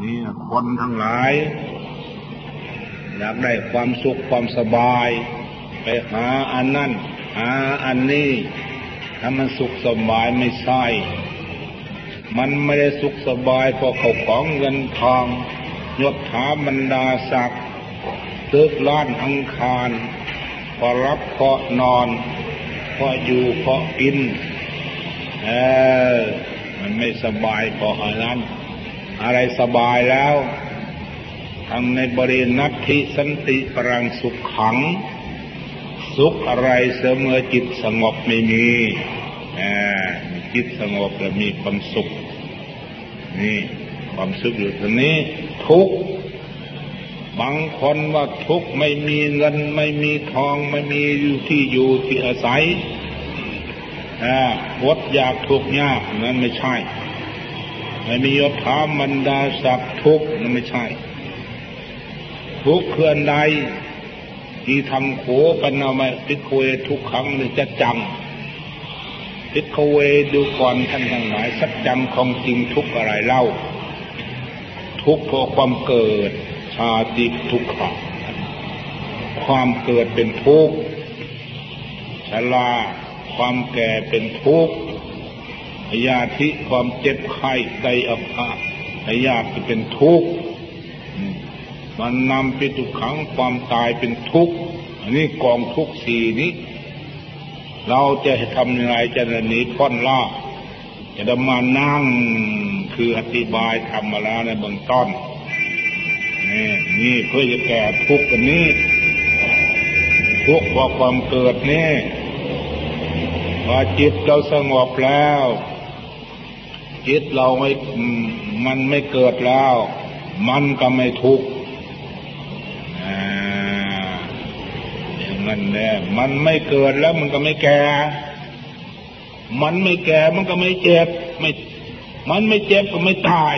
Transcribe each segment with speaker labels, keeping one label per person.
Speaker 1: นี่คนทั้งหลาย อยากได้ความสุขความสบาย ไปหาอันนั้นหาอันนี้ถ้ามันสุขสบายไม่ใช่มันไม่ได้สุขสบายเพราะเขาของเงินทองยศถาบรรดาศักดิ์ตึกล้านอังคารพอรับพอนอนพออยู่พอกิน เออ มันไม่สบายพราะอันนั้น อะไรสบายแล้วทำในบริณัติสันติปรังสุขขัง สุขอะไรเสมอจิตสงบไม่มีจิตสงบแล้วมีความสุข นี่ความสุขอยู่ตรงนี้ ทุกบางคนว่าทุกไม่มีเงินไม่มีทองไม่มีอยู่ที่อยู่ที่อาศัยอ่าวดอยากทุกยากนั้นไม่ใช่ ไม่มียศถามันดาศักดิ์ทุกนั้นไม่ใช่ ทุกเคลื่อนใดที่ทำโขปนามาพิคเวทุกครั้งนี่จะจำพิคเวดูก่อนท่านทั้งหลายสักจำของจริงทุกอะไรเล่า ทุกเพราะความเกิดชาติทุกข์ความเกิดเป็นทุกข์ชราความแก่เป็นทุกข์ พยาธิความเจ็บไข้ไตอัภาพยาธิเป็นทุกข์มันนำไปทุกขังความตายเป็นทุกข์อันนี้กองทุกข์สี่นี้ เราจะทำยังไงจะหนีพ้นล่าจะดมานั่งคืออธิบายทำมาแล้วในเบื้องต้นนี่นี่เพื่อจะแก้ทุกข์กันนี้ ทุกข์เพราะความเกิดนี่พอจิตเราสงบแล้ว จิตเราไม่มันไม่เกิดแล้ว มันก็ไม่ทุกข์อย่างนั้นแน่มันไม่เกิดแล้วมันก็ไม่แก่ มันไม่แก่มันก็ไม่เจ็บไม่มันไม่เจ็บก็ไม่ตาย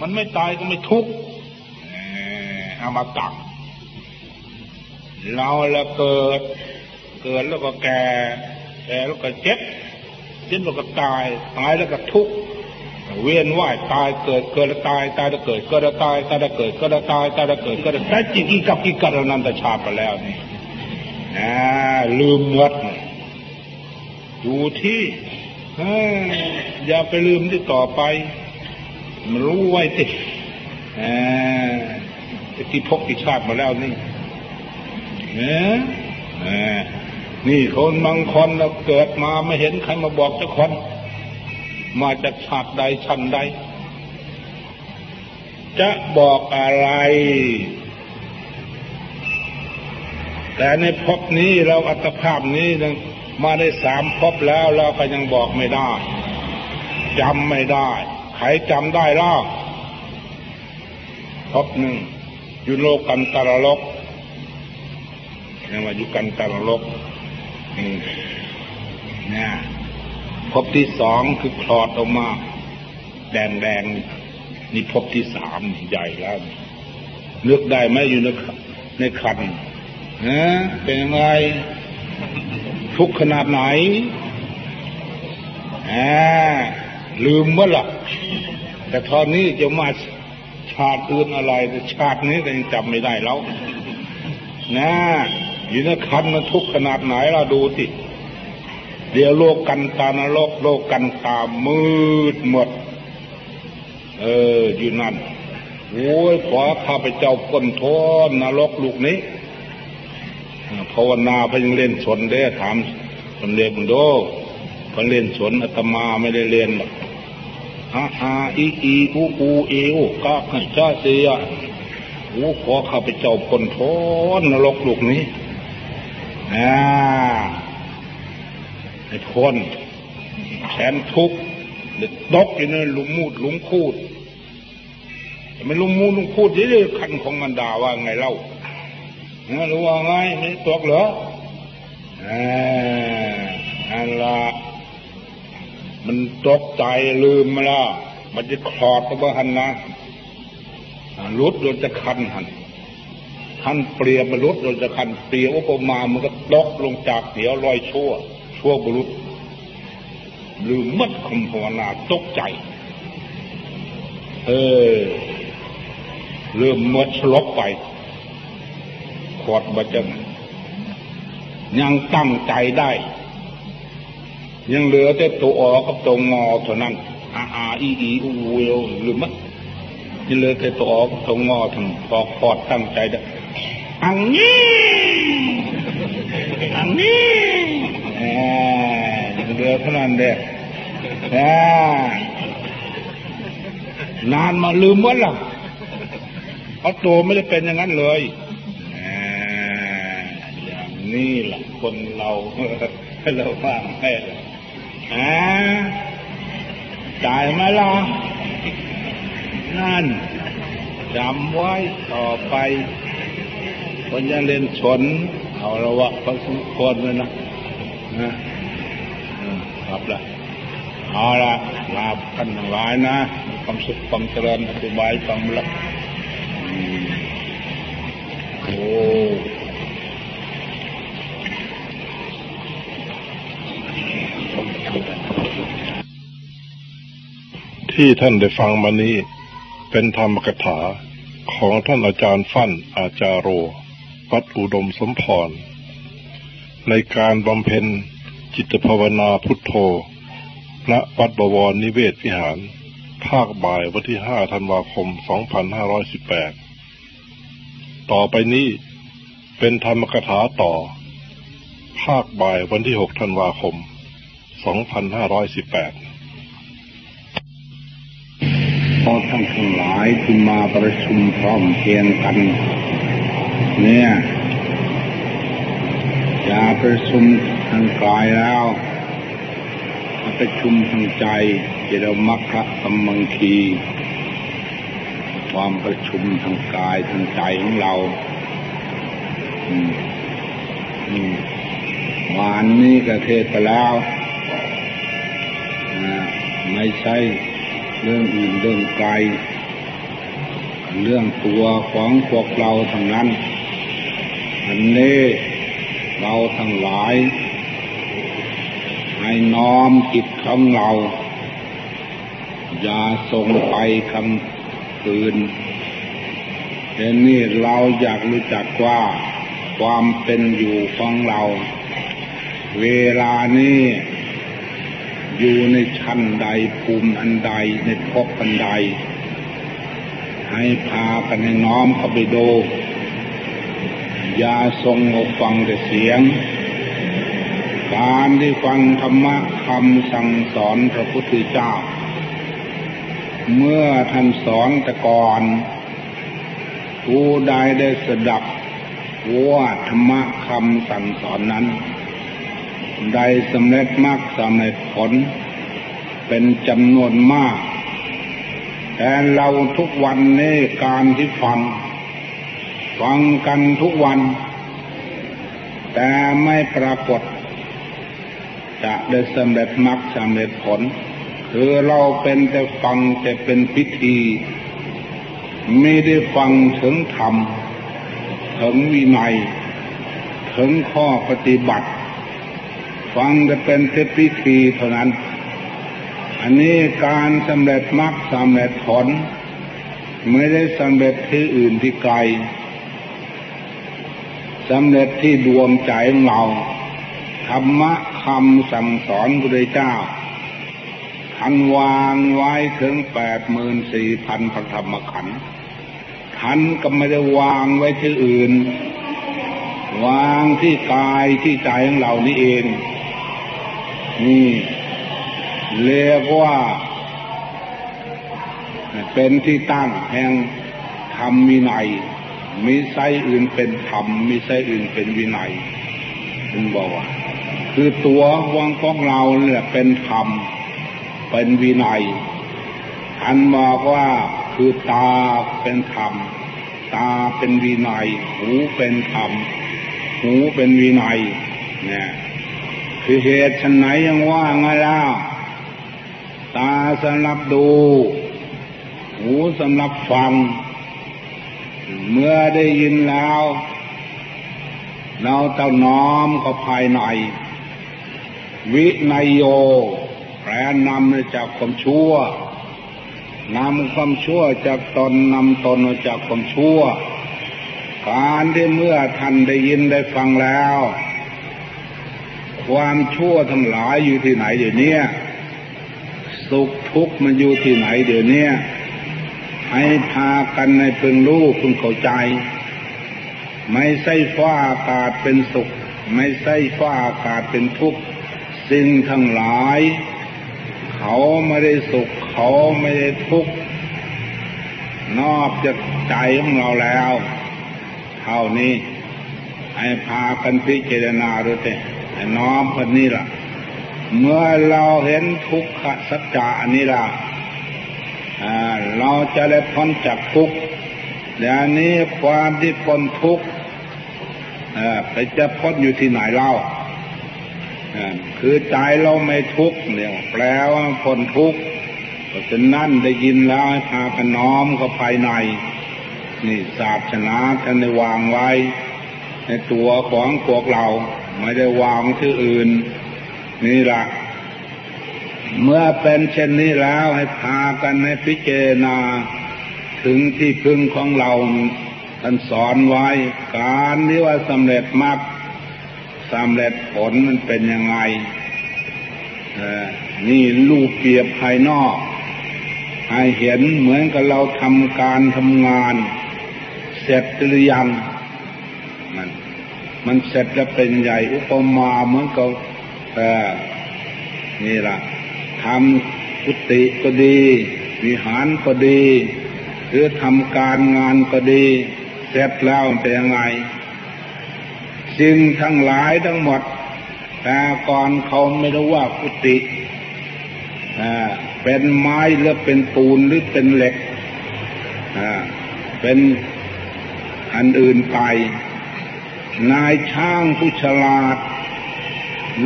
Speaker 1: มันไม่ตายก็ไม่ทุกข์อามาตะเราแล้วเกิด เกิดแล้วก็แก่ แก่แล้วก็เจ็บ เจ็บแล้วก็ตาย ตายแล้วก็ทุกข์เวียนว่ายตายเกิดเกิดแล้วตาย ตายแล้วเกิดเกิดแล้วตายตายแล้วเกิดเกิดแล้วตายตายแล้วเกิดเกิดแล้วตายจิตอีกับอีกัดนันตชาไปแล้วนี่นะลืมหมดดูที่อย่าไปลืมที่ต่อไป มันรู้ไว้สิที่พกที่ชาติมาแล้วนี่เนี่ย นี่คนบางคนเราเกิดมาไม่เห็นใครมาบอกเจ้าคน มาจากชาติใดชั้นใด จะบอกอะไร แต่ในภพนี้เราอัตภาพนี้มาได้สามภพแล้วเราก็ยังบอกไม่ได้จำไม่ได้ ใครจำได้ล่ะภพหนึ่งอยู่โลกันตรลกเรียกว่าอยู่กันตรลก นี่นะพบที่สองคือคลอดออกมา แดงแดงนี่พบที่สามใหญ่แล้วเลือกได้ไหมอยู่ในในคันฮะเป็นยังไงทุกขนาดไหนอ่าลืมเมื่อละแต่ตอนนี้จะมาชาติอื่นอะไรแต่ชาตินี้ก็ยังจำไม่ได้แล้วนะ อยู่ในคันมันทุกขนาดไหนเราดูสิเดี๋ยวโลกกันตานรกโลกกันตามืดหมด เออ อยู่นั่นโอ้ยขอข้าพเจ้าพ้นโทษนรกลูกนี้ภาวนาพยังเล่นสนได้ถามสมเด็จบุญโดพเล่นสนอาตมาไม่ได้เรียนหรอกอาอาอีอีอูอูเอวกาขันชาเสียโอ้ขอข้าพเจ้าพ้นโทษนรกลูกนี้ อ่าให้พ้นแขนทุกข์เด็ดตกอยู่ในหลุมมูดหลุมคูดไม่ลุมมูดลุมคูดยี่เลยคันของมันด่าว่าไงเล่ารู้ว่าไงไม่ตกเหรออ่าอันละมันตกใจลืมมาละมันจะคลอดตัวหันนะรุดโดนจะคันหัน คันเปรียบรุษโดนจะคันเปรียบอุปมามันก็ตกลงจากเหนียวลอยชั่ว ชั่วบรุษลืมมัดคำภาวนาตกใจ เออเริ่มมดสลบไปขวดบะจังยังตั้งใจได้ ยังเหลือแต่ตัวออกับตัวงอเท่านั้นอาอาอีอีอูเวลหรือมั้ยังเหลือแต่ตัวออกับตัวงอทั้งพอขอดตั้งใจได้ อังนี้อังนี้แหมเหลือเท่านั้นเด็กนานมาลืมหมดละเพราะตัวไม่ได้เป็นอย่างนั้นเลยอย่างนี้แหละคนเราเราว่างให้อ่าจ่ายมาละนั่นจำไว้ต่อไป คนจะเล่นชน เอาระวะพอสมควรเลยนะนะครับละเอาละลาบกันหลายนะความสุขความเจริญอธิบายความรักโอ้
Speaker 2: ที่ท่านได้ฟังมานี้เป็นธรรมกถาของท่านอาจารย์ฟั่นอาจารโร วัดอุดมสมพร ในการบำเพ็ญจิตภาวนาพุทโธ ณ วัดบวรนิเวศวิหาร ภาคบ่ายวันที่ห้าธันวาคม 2518 ต่อไปนี้เป็นธรรมกถาต่อ ภาคบ่ายวันที่หกธันวาคม 2518
Speaker 1: พอทั้งทั้งหลายที่มาประชุมพร้อมเพียงกัน เนี่ยอย่าประชุมทางกายแล้วมาประชุมทางใจเจริญมรรคะสัมมังคี ความประชุมทางกายทางใจของเราวานนี้กระเทศไปแล้วไม่ใช่เรื่องอื่นเรื่องไกลเรื่องตัวของพวกเราทั้งนั้น อันนี้เราทั้งหลาย ให้น้อมจิตของเรา อย่าส่งไปคำคืนเห็นนี่เราอยากรู้จักว่าความเป็นอยู่ของเรา เวลานี้อยู่ในชั้นใดภูมิอันใดในภพอันใด ให้พากันให้น้อมเข้าไปดู อย่าทรงงฟังแต่เสียง การที่ฟังธรรมะคำสั่งสอนพระพุทธเจ้า เมื่อท่านสอนแต่ก่อน ผู้ใดได้สดับว่าธรรมะคำสั่งสอนนั้น ได้สำเร็จมากสำเร็จผล เป็นจำนวนมาก แต่เราทุกวันนี้การที่ฟัง ฟังกันทุกวัน แต่ไม่ปรากฏ จะได้สำเร็จมรรคสำเร็จผล คือเราเป็นแต่ฟังแต่เป็นพิธี ไม่ได้ฟังถึงธรรม ถึงวินัย ถึงข้อปฏิบัติ ฟังจะเป็นเทพิธีเท่านั้น อันนี้การสำเร็จมรรคสำเร็จผลไม่ได้สำเร็จที่อื่นที่ไกล สำเร็จที่ดวงใจของเรา ธรรมะคำสั่งสอนพระเจ้าท่านวางไว้ถึงแปดหมื่นสี่พันพระธรรมขันธ์ท่านก็ไม่ได้วางไว้ที่อื่น วางที่กายที่ใจของเรานี่เอง นี่เรียกว่า เป็นที่ตั้งแห่งธรรมวินัย มีไซอื่นเป็นธรรมมีไซอื่นเป็นวินัยคุณบอกว่า คือตัววังของเราเนี่ยเป็นธรรมเป็นวินัยท่านบอกว่าคือตาเป็นธรรม ตาเป็นวินัย หูเป็นธรรม หูเป็นวินัยเนี่ยคือเหตุฉันไหนยังว่าไงล่ะตาสำหรับดู หูสำหรับฟัง เมื่อได้ยินแล้ว เราต้องน้อมเข้าภายใน วินัยโยแปรนำจากความชั่วนำความชั่วจากตนนำตนจากความชั่ว การที่เมื่อท่านได้ยินได้ฟังแล้ว ความชั่วทั้งหลายอยู่ที่ไหนเดี๋ยวนี้สุขทุกข์มันอยู่ที่ไหนเดี๋ยวนี้ ให้พากันในพึงรู้พึงเข้าใจ ไม่ใช่ฟ้าอากาศเป็นสุข ไม่ใช่ฟ้าอากาศเป็นทุกข์สิ่งทั้งหลาย เขาไม่ได้สุข เขาไม่ได้ทุกข์นอกจากใจของเราแล้ว เท่านี้ ให้พากันพิจารณาดูเถอะน้อมคนนี้ล่ะ เมื่อเราเห็นทุกขสัจจะอันนี้ล่ะ เราจะได้พ้นจากทุกข์อย่างนี้ความที่พ้นทุกข์ไปจะพ้นอยู่ที่ไหนเล่าคือใจเราไม่ทุกข์เนี่ยแปลว่าพ้นทุกข์เพราะฉะนั้นได้ยินแล้วพากันน้อมเข้าภายใน นี่ศาสนาท่านได้วางไว้ ในตัวของพวกเรา ไม่ได้วางที่อื่น นี่ละ เมื่อเป็นเช่นนี้แล้วให้พากันให้พิจารณา ถึงที่พึ่งของเราท่านสอนไว้การที่ว่าสำเร็จมรรคสำเร็จผลมันเป็นยังไงนี่ลูกเปรียบภายนอกให้เห็นเหมือนกับเราทำการทำงาน เสร็จหรือยังมันมันเสร็จแล้วเป็นใหญ่อุปมาเหมือนกับนี่ล่ะ ทำกุฏิก็ดี วิหารก็ดี หรือทำการงานก็ดี เสร็จแล้วเป็นยังไงสิ่งทั้งหลายทั้งหมด แต่ก่อนเขาไม่รู้ว่ากุฏิเป็นไม้หรือเป็นปูนหรือเป็นเหล็กเป็นอันอื่นไป นายช่างผู้ฉลาด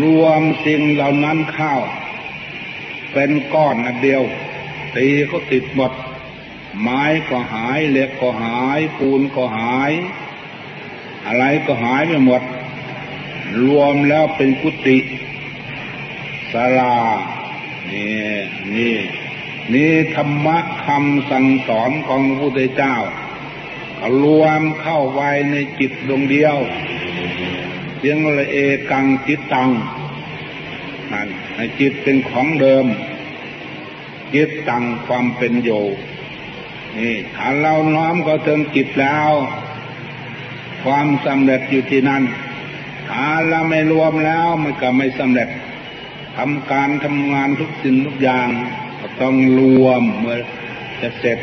Speaker 1: รวมสิ่งเหล่านั้นเข้า เป็นก้อนอันเดียว ตีก็ติดหมด ไม้ก็หายเหล็กก็หาย ปูนก็หาย อะไรก็หายไปหมด รวมแล้วเป็นกุฏิสารานี่นี่นี่ธรรมะคำสั่งสอนของพระพุทธเจ้ารวมเข้าไว้ในจิตดวงเดียวเพียงละเอกังจิตตังนั่น จิตเป็นของเดิม จิตตั้งความเป็นอยู่นี่ถ้าเราน้อมก็ถึงจิตแล้ว ความสำเร็จอยู่ที่นั่นถ้าเราไม่รวมแล้วมันก็ไม่สำเร็จทำการทำงานทุกสิ่งทุกอย่างก็ต้องรวมเมื่อจะเสร็จ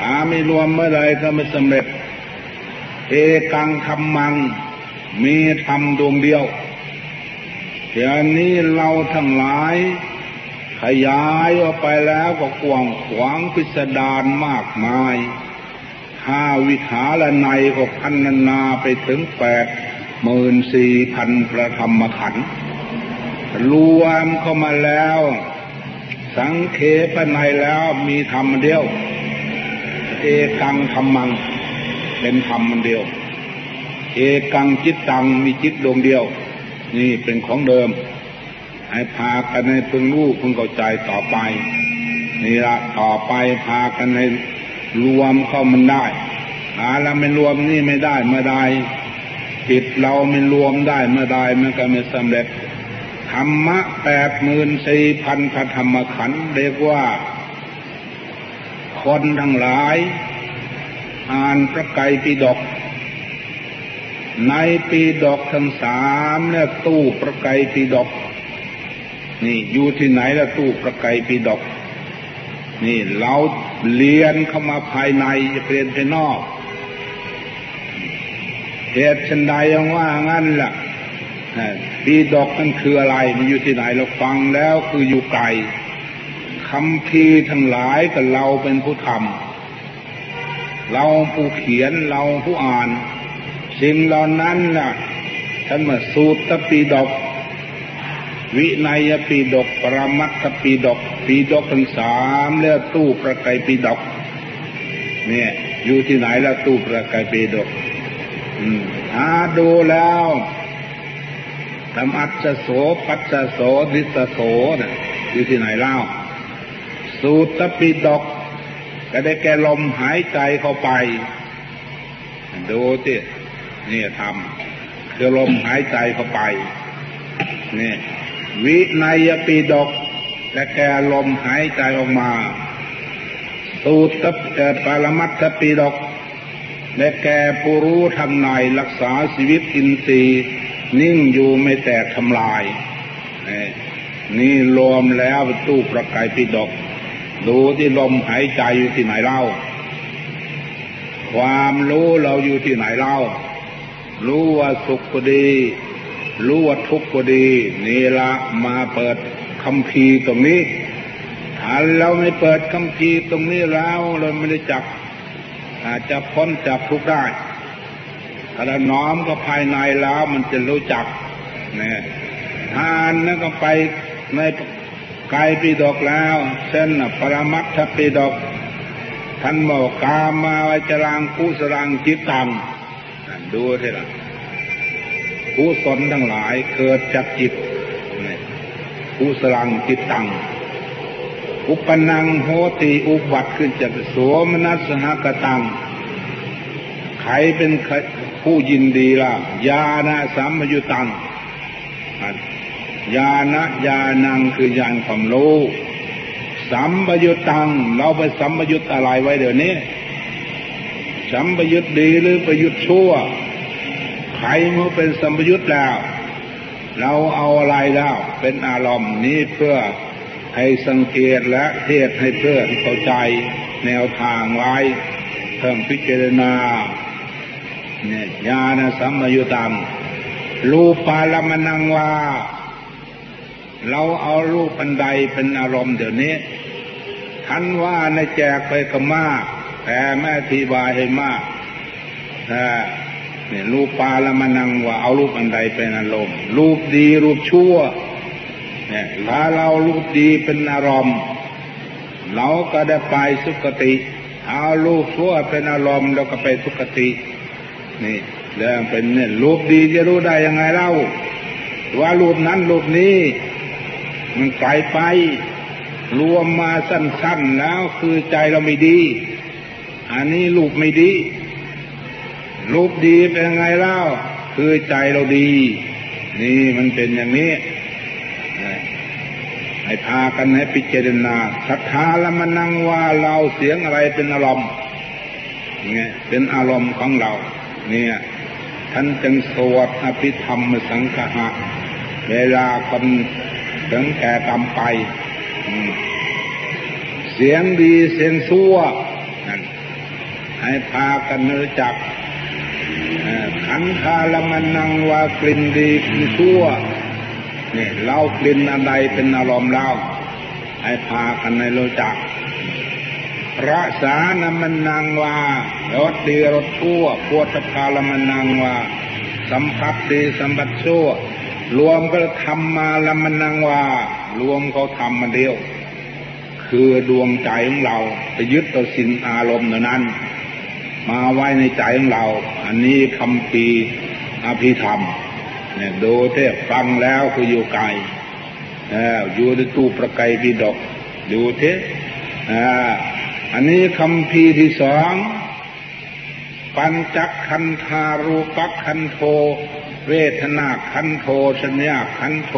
Speaker 1: ถ้าไม่รวมเมื่อไรก็ไม่สำเร็จ เอกังทำมัง มีทำดวงเดียว เดี๋ยวนี้เราทั้งหลาย ขยายออกไปแล้วก็กว้างขวางพิสดารมากมายห้าวิถาละในก็พันนาไปถึงแปดหมื่นสี่พันประธรรมขันธ์รวมเข้ามาแล้ว สังเขปในแล้วมีธรรมเดียว เอกังธรรมัง เป็นธรรมเดียว เอกังจิตตังมีจิตดวงเดียว นี่เป็นของเดิม ให้พากันในพึงรู้พึงเข้าใจต่อไป นี่ละต่อไปพากันในรวมเข้ามันได้หาแล้วไม่รวมนี่ไม่ได้เมื่อใดจิตเราไม่รวมได้เมื่อใดมันก็ไม่สำเร็จธรรมะแปดหมื่นสี่พันพระธรรมขันธ์เรียกว่า คนทั้งหลาย อ่านพระไกรปิฎก ในปีดอกทั้งสามเนี่ยตู้ประไกปีดอก นี่อยู่ที่ไหนละตู้ประไกปีดอก นี่เราเรียนเข้ามาภายในจะเรียนภายนอกเหตุชันใดยังว่างั้นล่ะปีดอกนั่นคืออะไร มันอยู่ที่ไหนเราฟังแล้วคืออยู่ไกลคำพีทั้งหลายกับเราเป็นผู้ทำเราผู้เขียนเราผู้อ่าน สิ่งเหล่านั้นน่ะท่านมาสูตรปีดก วินัยปีดก ปรมัตถปีดก ปีดกทั้งสามเรียกตู้ประกายปีดก เนี่ย อยู่ที่ไหนแล้วตู้ประกายปีดก อืมหาดูแล้วธรรมอัศโสปัสโสดิสโสนะอยู่ที่ไหนเล่า สูตรปีดก ก็ได้แก่ลมหายใจเข้าไป ดูที่ นี่ทำคือลมหายใจเข้าไปนี่วินัยปีดกและแก่ลมหายใจออกมาสูตรปรมัตถปีดกและแก่ผู้รู้ทางในรักษาชีวิตอินทรีย์ นิ่งอยู่ไม่แตกทำลาย นี่รวมแล้วตู้ประกายปิดก ดูที่ลมหายใจอยู่ที่ไหนเล่า ความรู้เราอยู่ที่ไหนเล่า รู้ว่าสุขก็ดี รู้ว่าทุกข์ก็ดีนี่ละมาเปิดคำพีตรงนี้ถ้าเราไม่เปิดคำพีตรงนี้แล้วเราไม่ได้จับอาจจะพ้นจากทุกข์ได้ถ้าเราน้อมก็ภายในแล้วมันจะรู้จักเนี่ยทานนั่นก็ไปในกายปีดอกแล้วเช่นปรมัตถปีดอกท่านบอกกามาวจรังกุสรังจิตตัง ดูเถอะละกุศลทั้งหลายเกิดจากจิตกุสรังจิตตัง อุปนังโหติอุบัติขึ้นจากโสมนัสหกตัง ใครเป็นผู้ยินดีล่ะ ญาณสัมยุตัง ญาณญาณังคือญาณความรู้สัมปยุตตัง เราไปสัมปยุตอะไรไว้เดี๋ยวนี้ สัมปยุตดีหรือประยุตชั่ว ใครมือเป็นสัมปยุตแล้ว เราเอาอะไรแล้ว เป็นอารมณ์นี้เพื่อให้สังเกตและเทศให้เพื่อนเข้าใจแนวทางไว้เพิ่มพิจารณาเนี่ยญาณสัมมยุตังรูปาลมนังวาเราเอารูปอันใดเป็นอารมณ์เดี๋ยวนี้ท่านว่าในแจกไปก็มาก แต่แม่ทีบายให้มากเนี่ยรูปปาละมานังว่าเอารูปอันใดเป็นอารมณ์รูปดีรูปชั่วเนี่ยถ้าเรารูปดีเป็นอารมณ์ เราก็ได้ไปสุคติ เอารูปชั่วเป็นอารมณ์เราก็ไปสุคตินี่เรื่องเป็นเนี่ยรูปดีจะรู้ได้ยังไงเล่า ว่ารูปนั้นรูปนี้ มันไกลไป รวมมาสั้น ๆ แล้วคือใจเราไม่ดี อันนี้รูปไม่ดี รูปดีเป็นยังไงเล่า คือใจเราดี นี่มันเป็นอย่างนี้ ให้พากันให้พิจารณาศรัทธาละมันนั่งว่าเราเสียงอะไรเป็นอารมณ์เนี่ยเป็นอารมณ์ของเรา เนี่ยท่านจึงสวดอภิธรรมสังฆะเวลาคนถึงแก่กรรมไป เสียงดีเสียงชั่ว ให้พากันรู้จักขันธาละมันนังว่ากลิ่นดีกลิ่นชั่วเนี่ยเล่ากลิ่นอะไรเป็นอารมณ์เล่าให้พากันในรู้จักระสานมันนังว่ารสดีรสชั่วปวดพาละมันนังว่า สัมผัสดีสัมผัสชั่ว รวมก็ทำมาละมันนังว่ารวมเขาทำมาเดียว คือดวงใจของเราไปยึดต่อสิ่งอารมณ์นั้น มาไว้ในใจของเรา อันนี้คำปีอภิธรรม เนี่ยดูเทพฟังแล้วคืออยู่ไกลอยู่ในตู้ประไกพิดกดูเทอันนี้คำพีที่สอง ปัญจคันธารูปคันโท เวทนาคันโทสัญญาคันโท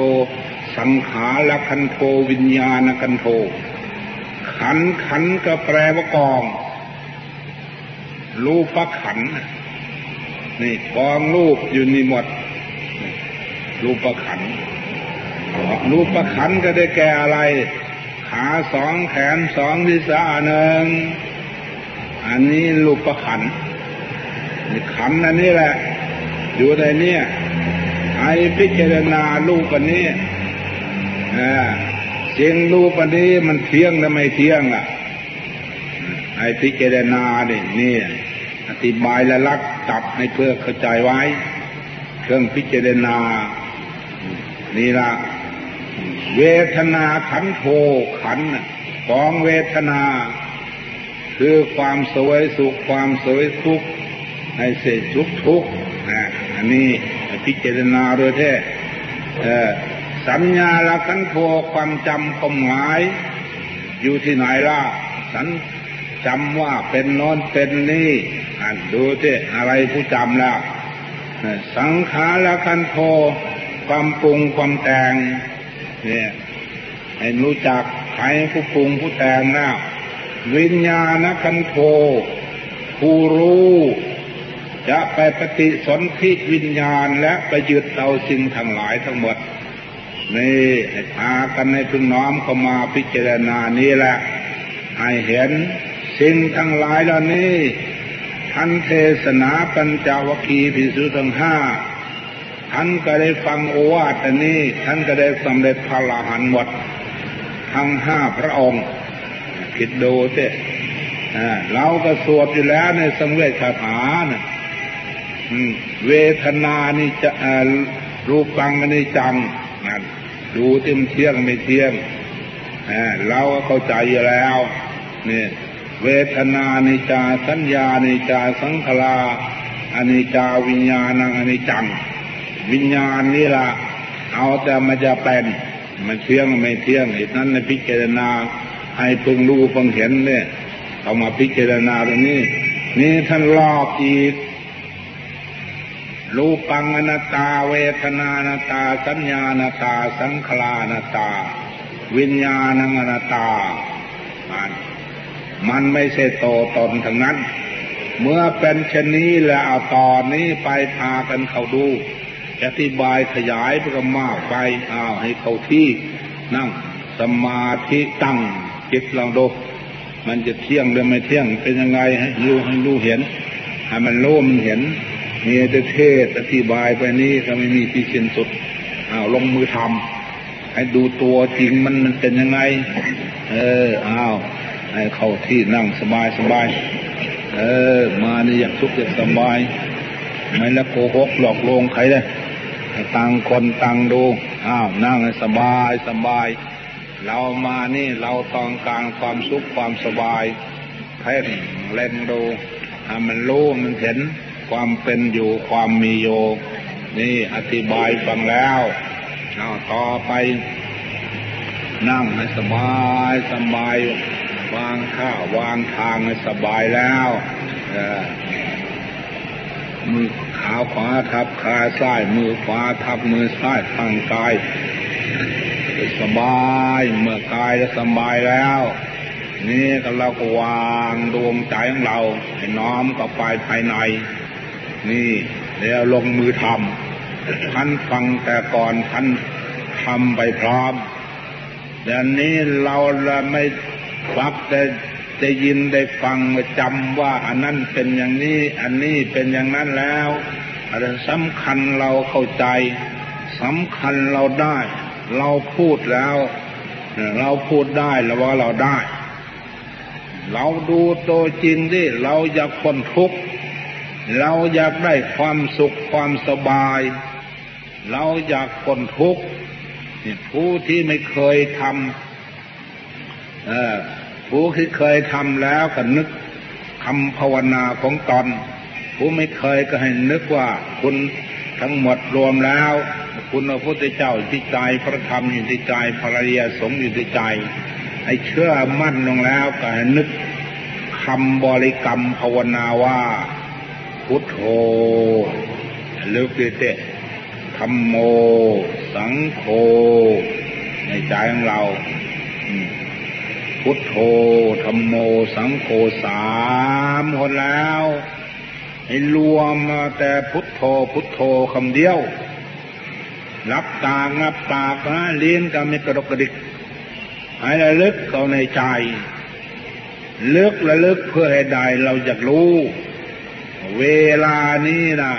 Speaker 1: สังขารคันโทวิญญาณคันโท ขันขันก็แปลว่ากอง รูปขันนี่กองรูปอยู่นี่หมด รูปขันรูปขันก็ได้แก่อะไร ขาสองแขนสองทิศาหนึ่งอันนี้รูปขันนี่ขันอันนี้แหละ อยู่ในนี้ไอ้พิจารณาลูกปันนี้เสียงลูกปันนี้มันเที่ยงหรือไม่เที่ยงอะไอ้พิจารณาเนี่ยนี่ ธิบายและลักจับให้เพื่อเข้าใจไว้ เครื่องพิจารณา นี่ละเวทนาขันโทขันกองเวทนา คือความสวยสุขความสวยทุกข์ให้เสร็จทุกทุกนะอันนี้พิจารณาโดยแท้สัญญาละกันโทความจำความหมาย อยู่ที่ไหนล่ะสัญจำว่าเป็นนอนเป็นนี่ อันดูที่อะไรผู้จำแล้ว สังขารคันโท ความปรุงความแต่งเนี่ยให้รู้จักใครผู้ปรุงผู้แต่งนะวิญญาณคันโท ผู้รู้ จะไปปฏิสนธิวิญญาณและไปยึดเอาสิ่งทั้งหลายทั้งหมด นี่พากันในพึงน้อมเข้ามาพิจารณานี้แหละให้เห็นสิ่งทั้งหลายเหล่านี้ ท่านเทศนาปัญจวัคคีย์พิสุทั้งห้าท่านก็ได้ฟังโอวาทนี้ ท่านก็ได้สำเร็จพระลหันหมด ทั้งห้าพระองค์ คิดดูสิเราก็สวดอยู่แล้วในสังเวชคาถานะเวทนานี่จะรูปังนี่จังดูเต็มเที่ยงไม่เที่ยงเราก็เข้าใจอยู่แล้วเนี่ย เวทนานิจาสัญญานิจาสังขลาอนิจจาวิญญาณังอนิจจัง วิญญาณนี่ละเอาแต่มันจะเป็นมันเที่ยงไม่เที่ยงเหตุนั้นในพิจารณาให้พึงรู้พึงเห็นเนี่ยเอามาพิจารณาตรงนี้ นี่ท่านลอกอีกรูปังอนัตตา เวทนานาตา สัญญานาตา สังขลานาตา วิญญาณังอนัตตาอ่าน มันไม่ใช่โตตนทั้งนั้น เมื่อเป็นเช่นนี้แล้วเอาตอนนี้ไปพากันเขาดูอธิบายขยายไปก็มากไปอ้าวให้เขาที่นั่งสมาธิตั้งจิตลองดูมันจะเที่ยงหรือไม่เที่ยงเป็นยังไงให้รู้ให้รู้เห็นให้มันรู้มันเห็นมีแต่เทศอธิบายไปนี้ก็ไม่มีที่สิ้นสุดอ้าวลงมือทำให้ดูตัวจริงมันมันเป็นยังไง เอออ้าว ให้เข้าที่นั่งสบายสบาย เออ มานี่อยากทุกข์อยากสบาย ไม่ละโกหกหลอกลวงใครเลยต่างคนต่างดู อ้าวนั่งให้สบายสบาย เรามานี่เราต้องการความสุขความสบายเพ่งเล่นดูให้มันรู้มันเห็นความเป็นอยู่ความมีโยนี่อธิบายฟังแล้วเอาต่อไป นั่งให้สบายสบาย วางข้าววางทางให้สบายแล้วมือขาขวาทับขาซ้ายมือขวาทับมือซ้ายทางกาย สบายเมื่อกายจะสบายแล้ว นี่ก็เราก็วางดวงใจของเราให้น้อมกับไปภายใน นี่แล้วลงมือทำท่านฟังแต่ก่อนท่านทำไปพร้อมแต่นี้เราละไม่ ฟักได้ได้ยินได้ฟังจำว่าอันนั้นเป็นอย่างนี้ อันนี้เป็นอย่างนั้นแล้วอะไรสำคัญเราเข้าใจสำคัญเราได้ เราพูดแล้ว เราพูดได้แล้วว่าเราได้ เราดูตัวจริงดิเราอยากคนทุกข์เราอยากได้ความสุขความสบาย เราอยากคนทุกข์ผู้ที่ไม่เคยทำ ผู้ที่เคยทำแล้วก็นึกคำภาวนาของตนผู้ไม่เคยก็ให้นึกว่าคุณทั้งหมดรวมแล้ว คุณพระพุทธเจ้าที่ใจพระธรรมอยู่ที่ใจภรรยาสงฆ์อยู่ที่ใจให้เชื่อมั่นลงแล้วก็ให้นึกคำบริกรรมภาวนาว่าพุทโธลึกเตะธรรมโม สังโฆในใจของเรา พุทโธธรรมโมสังโฆสามคนแล้วให้รวมมาแต่พุทโธพุทโธคำเดียวรับตางับปากนะเลี้ยงก็ไม่กระดกกระดิกให้ระลึกเข้าในใจลึกระลึกเพื่อให้ได้เราจะรู้ เวลานี้นะ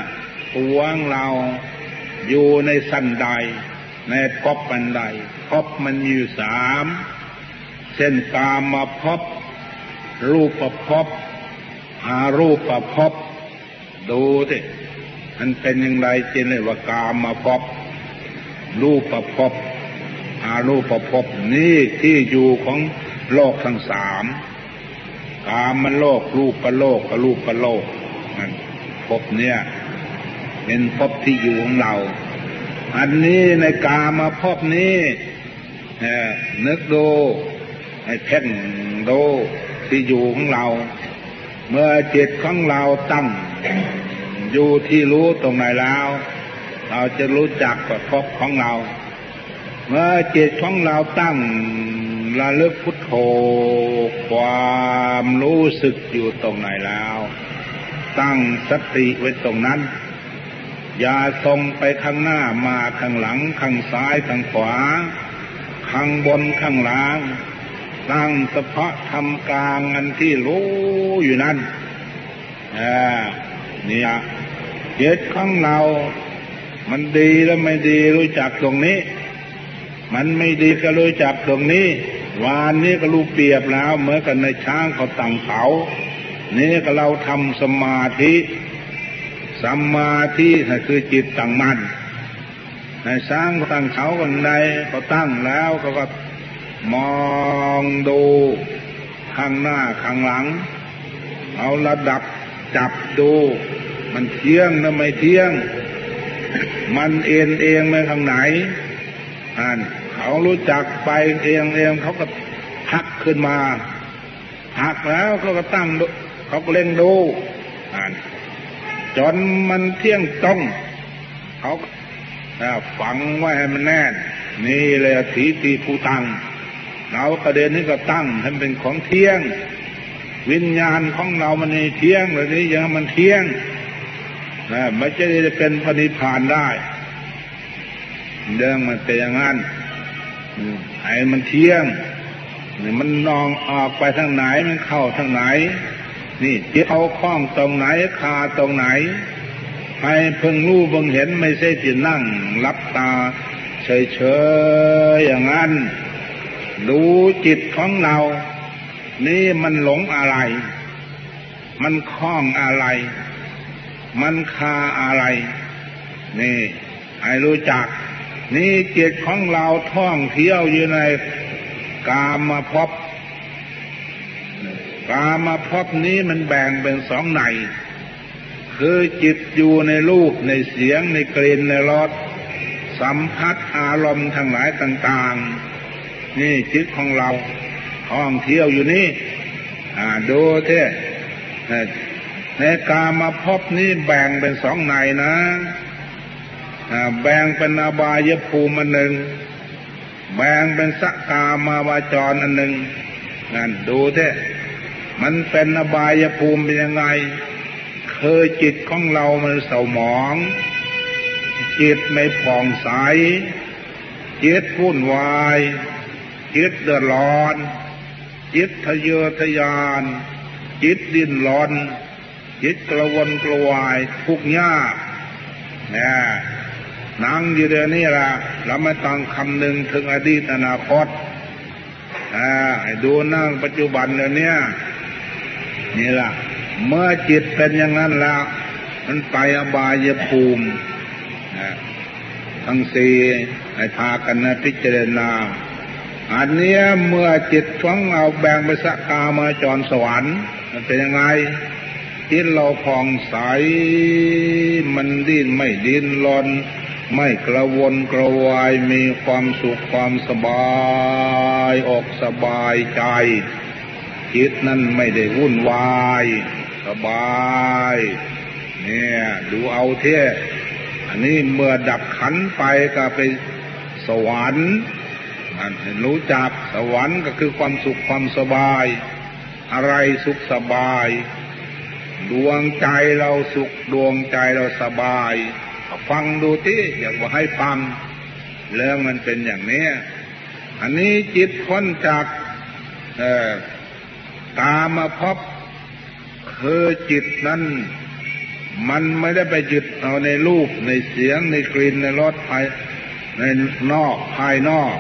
Speaker 1: ปวงเราอยู่ในสันใด ในพบมันใดพบมันอยู่สาม ช่นกามาพบรูปประพบอารูปประพบดูสิมันเป็นอย่างไรเจนเลยว่ากามาพบรูปประพบอารูปประพบนี่ที่อยู่ของโลกทั้งสามกามันโลกรูปประโลกกับรูปประโลกมันพบเนี่ยเป็นพบที่อยู่ของเรา อันนี้ในกามาพบนี้นึกดู ให้เพ่งดูที่อยู่ของเรา เมื่อจิตของเราตั้ง อยู่ที่รู้ตรงไหนแล้ว เราจะรู้จักกับพบของเรา เมื่อจิตของเราตั้งระลึกพุทโธความรู้สึกอยู่ตรงไหนแล้ว ตั้งสติไว้ตรงนั้น อย่าส่งไปข้างหน้ามาข้างหลัง ข้างซ้ายข้างขวา ข้างบนข้างล่าง ตั้งเฉพาะทำกลางอันที่รู้อยู่นั้นเนี่ยเจตของเรา มันดีแล้วไม่ดีรู้จักตรงนี้ มันไม่ดีก็รู้จักตรงนี้ วานนี้ก็รู้เปรียบแล้วเหมือนกันในช้างเขาตั้งเขานี่ก็เราทำสมาธิสมาธิคือจิตตั้งมั่นในสร้างตั้งเขาคนใดก็ตั้งแล้วก็ มองดูข้างหน้าข้างหลัง เอาระดับจับดู มันเที่ยงหรือไม่เที่ยง มันเอ็นเองไปข้างไหนอ่านเขารู้จักไปเองเองเขาก็พักขึ้นมาหักแล้วเขาก็ตั้งเขาก็เล่งดูอ่านจนมันเที่ยงตรงเขาฝังไว้ให้มันแน่นนี่เลยถีตีผู้ตัง เราประเด็นนี้ก็ตั้งให้เป็นของเที่ยง วิญญาณของเรามันในเที่ยงแบบนี้ยังมันเที่ยงนะไม่ใช่จะเป็นพนิพานได้เรื่องมันเป็นอย่างนั้นไอ้มันเที่ยงนี่มันนองออกไปทางไหนมันเข้าทางไหน นี่จิตเอาคล้องตรงไหนคาตรงไหนให้เพิ่งรู้เพิ่งเห็นไม่ใช่จิตนั่งรับตาเฉยๆอย่างนั้น ดูจิตของเรา นี่มันหลงอะไร มันคล้องอะไร มันคาอะไร นี่ให้รู้จัก นี่จิตของเราท่องเที่ยวอยู่ในกามาพบกามาพบนี้มันแบ่งเป็นสองในคือจิตอยู่ในรูปในเสียงในกลิ่นในรสสัมผัสอารมณ์ทั้งหลายต่าง ๆ นี่จิตของเราท่องเที่ยวอยู่นี่ดูเท่ในกามาพบนี้แบ่งเป็นสองในนะแบ่งเป็นอบายภูมิอันหนึ่ง แบ่งเป็นสักกามาวาจรอันหนึ่งนั่นดูเท่มันเป็นอบายภูมิเป็นยังไง เคยจิตของเรามันเศร้าหมอง จิตไม่ผ่องใส จิตพุ่นวาย จิตเดือดร้อน จิตทะเยอทะยาน จิตดิ้นรนจิตกระวนกระวายทุกข์ยากนะนั่งอยู่เดี๋ยวนี้ละเราไม่ต้องคำหนึ่งถึงอดีตอนาคตอ่าดูนั่งปัจจุบันเดี๋ยวนี้นี่ละเมื่อจิตเป็นอย่างนั้นแล้วมันไปอบายภูมิทั้งสี่ให้พากันนะพิจารณา อันนี้เมื่อจิตของเราแบ่งไปสักกามาจรสวรรค์ มันเป็นยังไงจิตเราผ่องใสมันดิ้นไม่ดิ้นรนไม่กระวนกระวายมีความสุขความสบายอกสบายใจ จิตนั้นไม่ได้วุ่นวาย สบาย เนี่ย ดูเอาเท่อันนี้เมื่อดับขันไปก็ไปสวรรค์ มันรู้จักสวรรค์ก็คือความสุขความสบาย อะไรสุขสบาย ดวงใจเราสุขดวงใจเราสบายฟังดูที่อยากว่าให้ฟังเรื่องมันเป็นอย่างนี้ อันนี้จิตพ้นจากตามาพบคือจิตนั้น มันไม่ได้ไปจิตเอาในรูปในเสียงในกลิ่นในรสภายในนอกภายนอก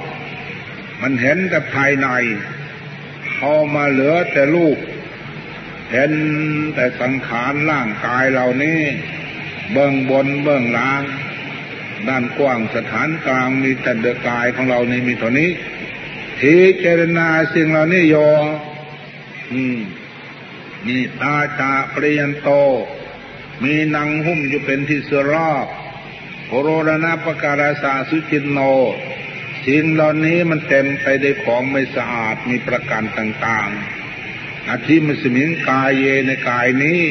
Speaker 1: มันเห็นแต่ภายใน พอมาเหลือแต่รูป เห็นแต่สังขารร่างกายเหล่านี้ เบื้องบนเบื้องล่าง ด้านกว้างสถานกลางมีแต่เดกายของเรานี่มีเท่านี้ทีเจรณาสิ่งเหล่านี้โยอืมมีตาจาปรียนโต มีนางหุ้มอยู่เป็นที่เสือรอบโคโรนาปการาสาสุจินโน สิ่งเหล่านี้มันเต็มไปด้วยของไม่สะอาดมีประการต่างๆอาทิมสมิงกายเยในกายนี้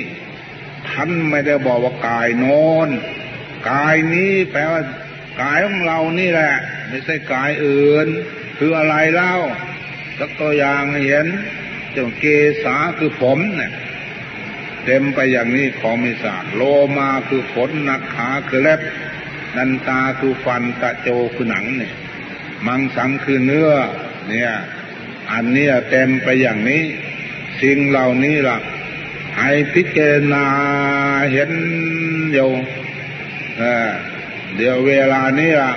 Speaker 1: ท่านไม่ได้บอกว่ากายโน้นกายนี้แปลว่ากายของเรานี่แหละ ไม่ใช่กายอื่น คืออะไรเล่าสักตัวอย่างเห็นเจ้าเกษาคือผมเนี่ยเต็มไปอย่างนี้ของไม่สาโลมาคือขนนักขาคือเล็บนันตาคือฟันตะโจคือหนังเนี่ย มังสังคือเนื้อ เนี่ย อันนี้เต็มไปอย่างนี้ สิ่งเหล่านี้ล่ะ ให้พิจารณาเห็นอยู่เดี๋ยวเวลานี้ล่ะ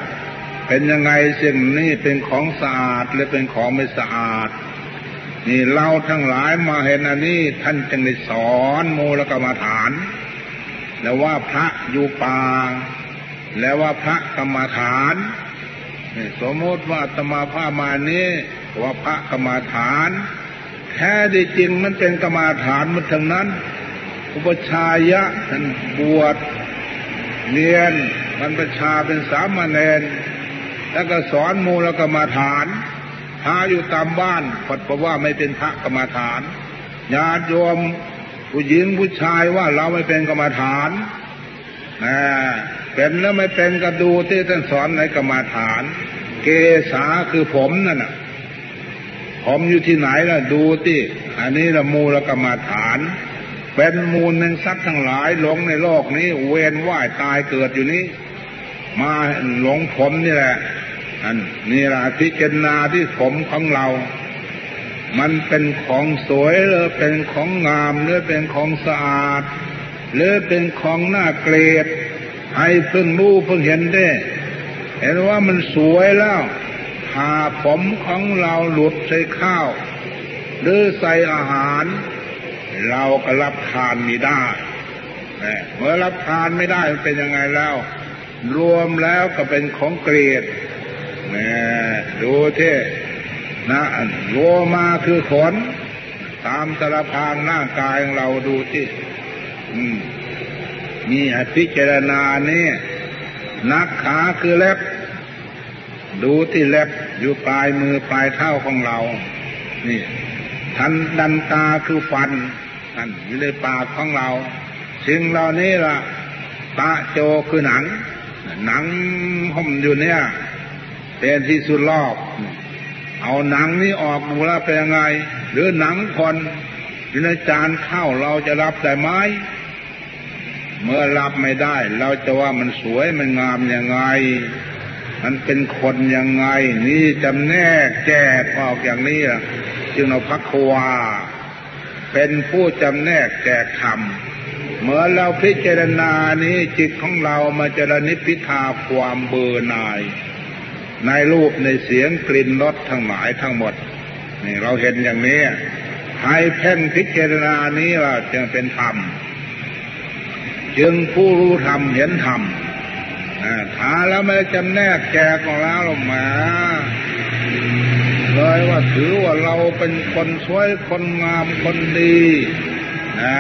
Speaker 1: เป็นยังไงสิ่งนี้เป็นของสะอาดหรือเป็นของไม่สะอาด นี่เราทั้งหลายมาเห็นอันนี้ ท่านจึงได้สอนมูลกรรมฐาน แล้วว่าพระอยู่ป่าแล้วว่าพระกรรมฐาน สมมติว่าตมาพามานี้ว่าพระกรรมฐาน แท้ดีจริงมันเป็นกรรมฐานมันทั้งนั้น อุปชายะท่านบวชเรียนบรรพชาเป็นสามเณรแล้วก็สอนมูลกรรมฐานพาอยู่ตามบ้านพดเพราะว่าไม่เป็นพระกรรมฐานญาติโยมผู้หญิงผู้ชายว่าเราไม่เป็นกรรมฐาน นะเป็นแล้วไม่เป็นก็ดูที่ท่านสอนในกรรมฐาน เกษาคือผมนั่นน่ะ ผมอยู่ที่ไหนล่ะดูที่อันนี้ละมูลกรรมฐาน เป็นมูลหนึ่งสัตว์ทั้งหลายหลงในโลกนี้ เวียนว่ายตายเกิดอยู่นี้ มาหลงผมนี่แหละอันนี่ละพิจารณาที่ผมของเรา มันเป็นของสวยหรือเป็นของงามหรือเป็นของสะอาด หรือเป็นของน่าเกลียดให้เพิ่งรู้เพิ่งเห็นได้ เห็นว่ามันสวยแล้วหาผมของเราหลุดใส่ข้าว หรือใส่อาหาร เราก็รับทานไม่ได้เมื่อรับทานไม่ได้เป็นยังไงแล้ว รวมแล้วก็เป็นของเกลียดดูเท่นะโลมาคือขน ตามสารพานร่างกายของเราดูที่ มีพิจารณาเนี่ย นักขาคือเล็บ ดูที่เล็บอยู่ปลายมือปลายเท้าของเรา นี่ ทันดันตาคือฟันนั่นอยู่ในปากของเรา สิ่งเหล่านี้ล่ะตาโจคือหนัง หนังห่มอยู่เนี่ยเป็นที่สุดรอบ เอาหนังนี้ออกดูแลเป็นยังไง หรือหนังคนอยู่ในจานข้าวเราจะรับได้ไหม เมื่อรับไม่ได้ เราจะว่ามันสวยมันงามยังไง มันเป็นคนยังไง นี่จำแนกแจกออกอย่างนี้จึงเอาพักควาเป็นผู้จำแนกแจกธรรมเมื่อเราพิจารณานี้จิตของเรามาจรณิพิทาความเบื่อหน่าย ในรูปในเสียงกลิ่นรสทั้งหลายทั้งหมด นี่เราเห็นอย่างนี้ให้เพ่งพิจารณานี้ว่าจึงเป็นธรรม จึงผู้รู้ธรรมเห็นธรรมถ้าแล้วไม่จำแนกแจกของแล้วมาเลยว่าถือว่าเราเป็นคนสวยคนงามคนดีอ่า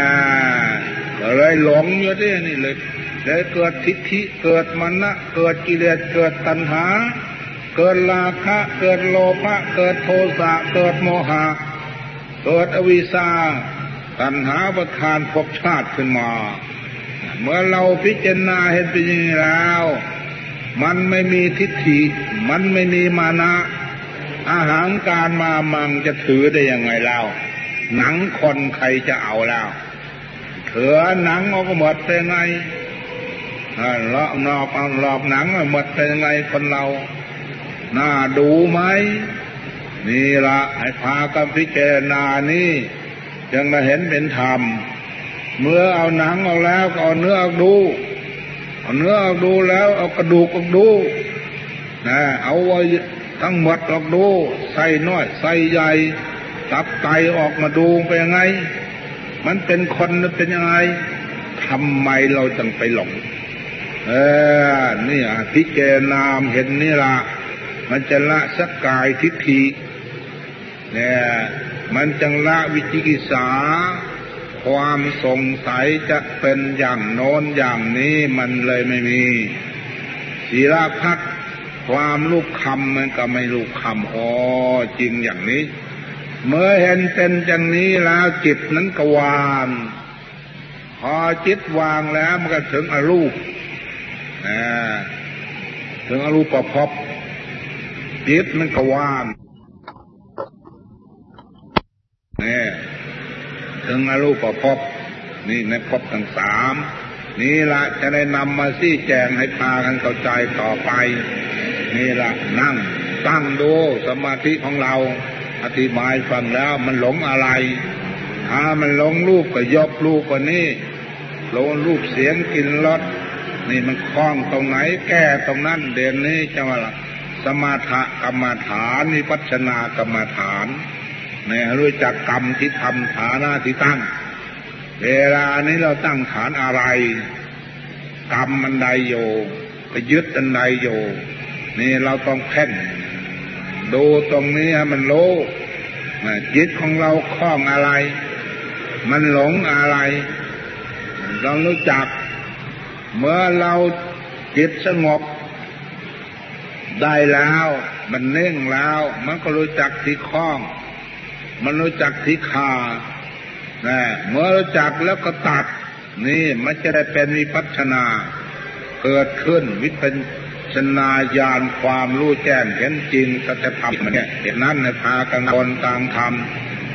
Speaker 1: ก็เลยหลงอยู่ที่นี่เลยเลยเกิดทิฏฐิเกิดมณะเกิดกิเลสเกิดตัณหา เกิดราคะเกิดโลภะเกิดโทสะเกิดโมหะ เกิดอวิชชาตัณหาประทานภพชาติขึ้นมา เมื่อเราพิจารณาเห็นเป็นอย่างนี้แล้ว มันไม่มีทิฏฐิ มันไม่มีมานะ อาหารการมามังจะถือได้ยังไงเล่าหนังคนใครจะเอาแล้วเถือหนังออกหมดเป็นไงเลาะนอกเอาหลอกหนังหมดเป็นไงคนเรา น่าดูไหมนี่ละให้พากันพิจารณานี่จึงมาเห็นเป็นธรรม เมื่อเอาหนังออกแล้วก็เอาเนื้อออกดูเอาเนื้อออกดูแล้ว เอากระดูกออกดูนะเอาไว้ทั้งหมดออกดูใส่น้อยใส่ใหญ่ตับไตออกมาดูเป็นยังไง มันเป็นคนเป็นยังไงทำไมเราจึงไปหลงเออนี่พิเจนามเห็นนี่ละมันจะละสักกายทิฏฐิเนี่ยมันจังละวิจิกิสา ความสงสัยจะเป็นอย่างโน้นอย่างนี้มันเลยไม่มีศีลพักความลูกคำมันก็ไม่ลูกคำอ๋อจริงอย่างนี้ เมื่อเห็นเป็นอย่างนี้แล้วจิตนั้นก็วาง พอจิตวางแล้วมันก็ถึงอรูปถึงอรูปประพบจิตมันก็วางนี่ย ถึงอรูปภพนี่ในภพทั้งสามนี่ละจะได้นำมาซี่แจงให้พากันเข้าใจต่อไป นี่ละนั่งตั้งดูสมาธิของเรา อธิบายฟังแล้วมันหลงอะไร ถ้ามันหลงรูปก็ยกรูปกว่านี้หลงรูปเสียงกินรสนี่มันคล้องตรงไหนแก้ตรงนั้นเด่นนี้จะว่าสมาธกรรมฐานวิปัชนากรรมฐาน เนี่ยรู้จักกรรมที่ทำฐานะที่ตั้ง เวลานี้เราตั้งฐานอะไร กรรมมันใดโยไปยึดอันใดโยนี่เราต้องแพ่งดูตรงนี้มันโลจิตของเราคล้องอะไร มันหลงอะไร เรารู้จัก เมื่อเราจิตสงบได้แล้ว มันเน่งแล้ว มันก็รู้จักที่คล้อง มันรู้จักที่คานะเมื่อรู้จักแล้วก็ตัด นี่มันจะได้เป็นวิปัสนา เกิดขึ้นวิปัสนาญาณความรู้แจ้งเห็นจริงสัจธรรมเนี่ยเหตุนั้นในพากันคนต่างธรรม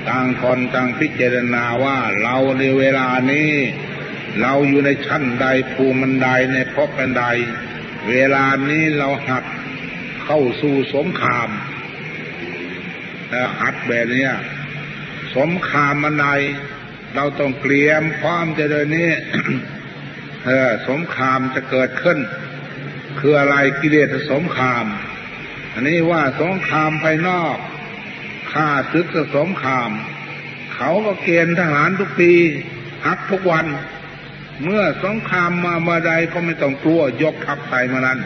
Speaker 1: ต่างคนต่างพิจารณาว่าเราในเวลานี้ เราอยู่ในชั้นใดภูมิใดในภพเป็นใด เวลานี้เราหัดเข้าสู่สงครามหัดแบบนี้ สงคามมันใดเราต้องเตรียมพร้อมจะเดินนี้เออสงคามจะเกิดขึ้น คืออะไรกิเลสสงคาม อันนี้ว่าสงครามภายนอกข้าศึกสงคาม เขาก็เกณฑ์ทหารทุกปีฮักทุกวัน เมื่อสงครามมาเมื่อใดก็ไม่ต้องกลัวยกทัพใส่มานั้น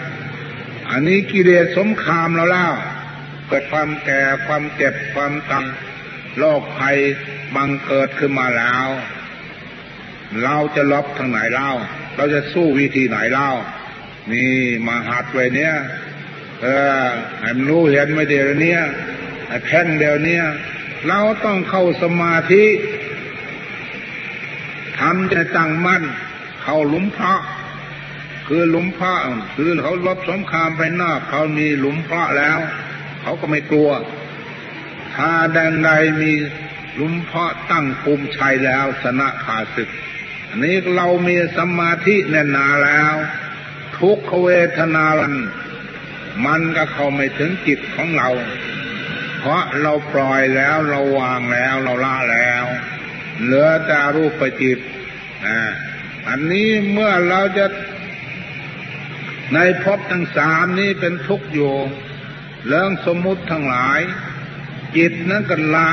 Speaker 1: อันนี้กิเลสสงคามเราเล่าเกิดความแก่ความเจ็บความตาย โรคภัยบังเกิดขึ้นมาแล้ว เราจะลบทางไหนเล่า เราจะสู้วิธีไหนเล่า นี่มาหัดไว้เนี้ยเออให้มันรู้เห็นไม่เดี๋ยวนี้ไอ้แพ่งเดี๋ยวนี้เราต้องเข้าสมาธิทำจะตั้งมั่น เข้าหลุมพระ คือหลุมพระคือเขาลบสงครามไปนอกเขามีหลุมพระแล้ว เขาก็ไม่กลัว ถ้าแดนใดมีลุมเพระตั้งภูมิชัยแล้วชนะขาศึก อันนี้เรามีสมาธิแน่นหนาแล้ว ทุกขเวทนาลันมันก็เข้าไม่ถึงจิตของเรา เพราะเราปล่อยแล้วเราวางแล้วเราละแล้ว เหลือแต่รูปจิตอันนี้เมื่อเราจะในภพทั้งสามนี้เป็นทุกข์อยู่ เรื่องสมมุติทั้งหลาย จิตนั้นก็ละ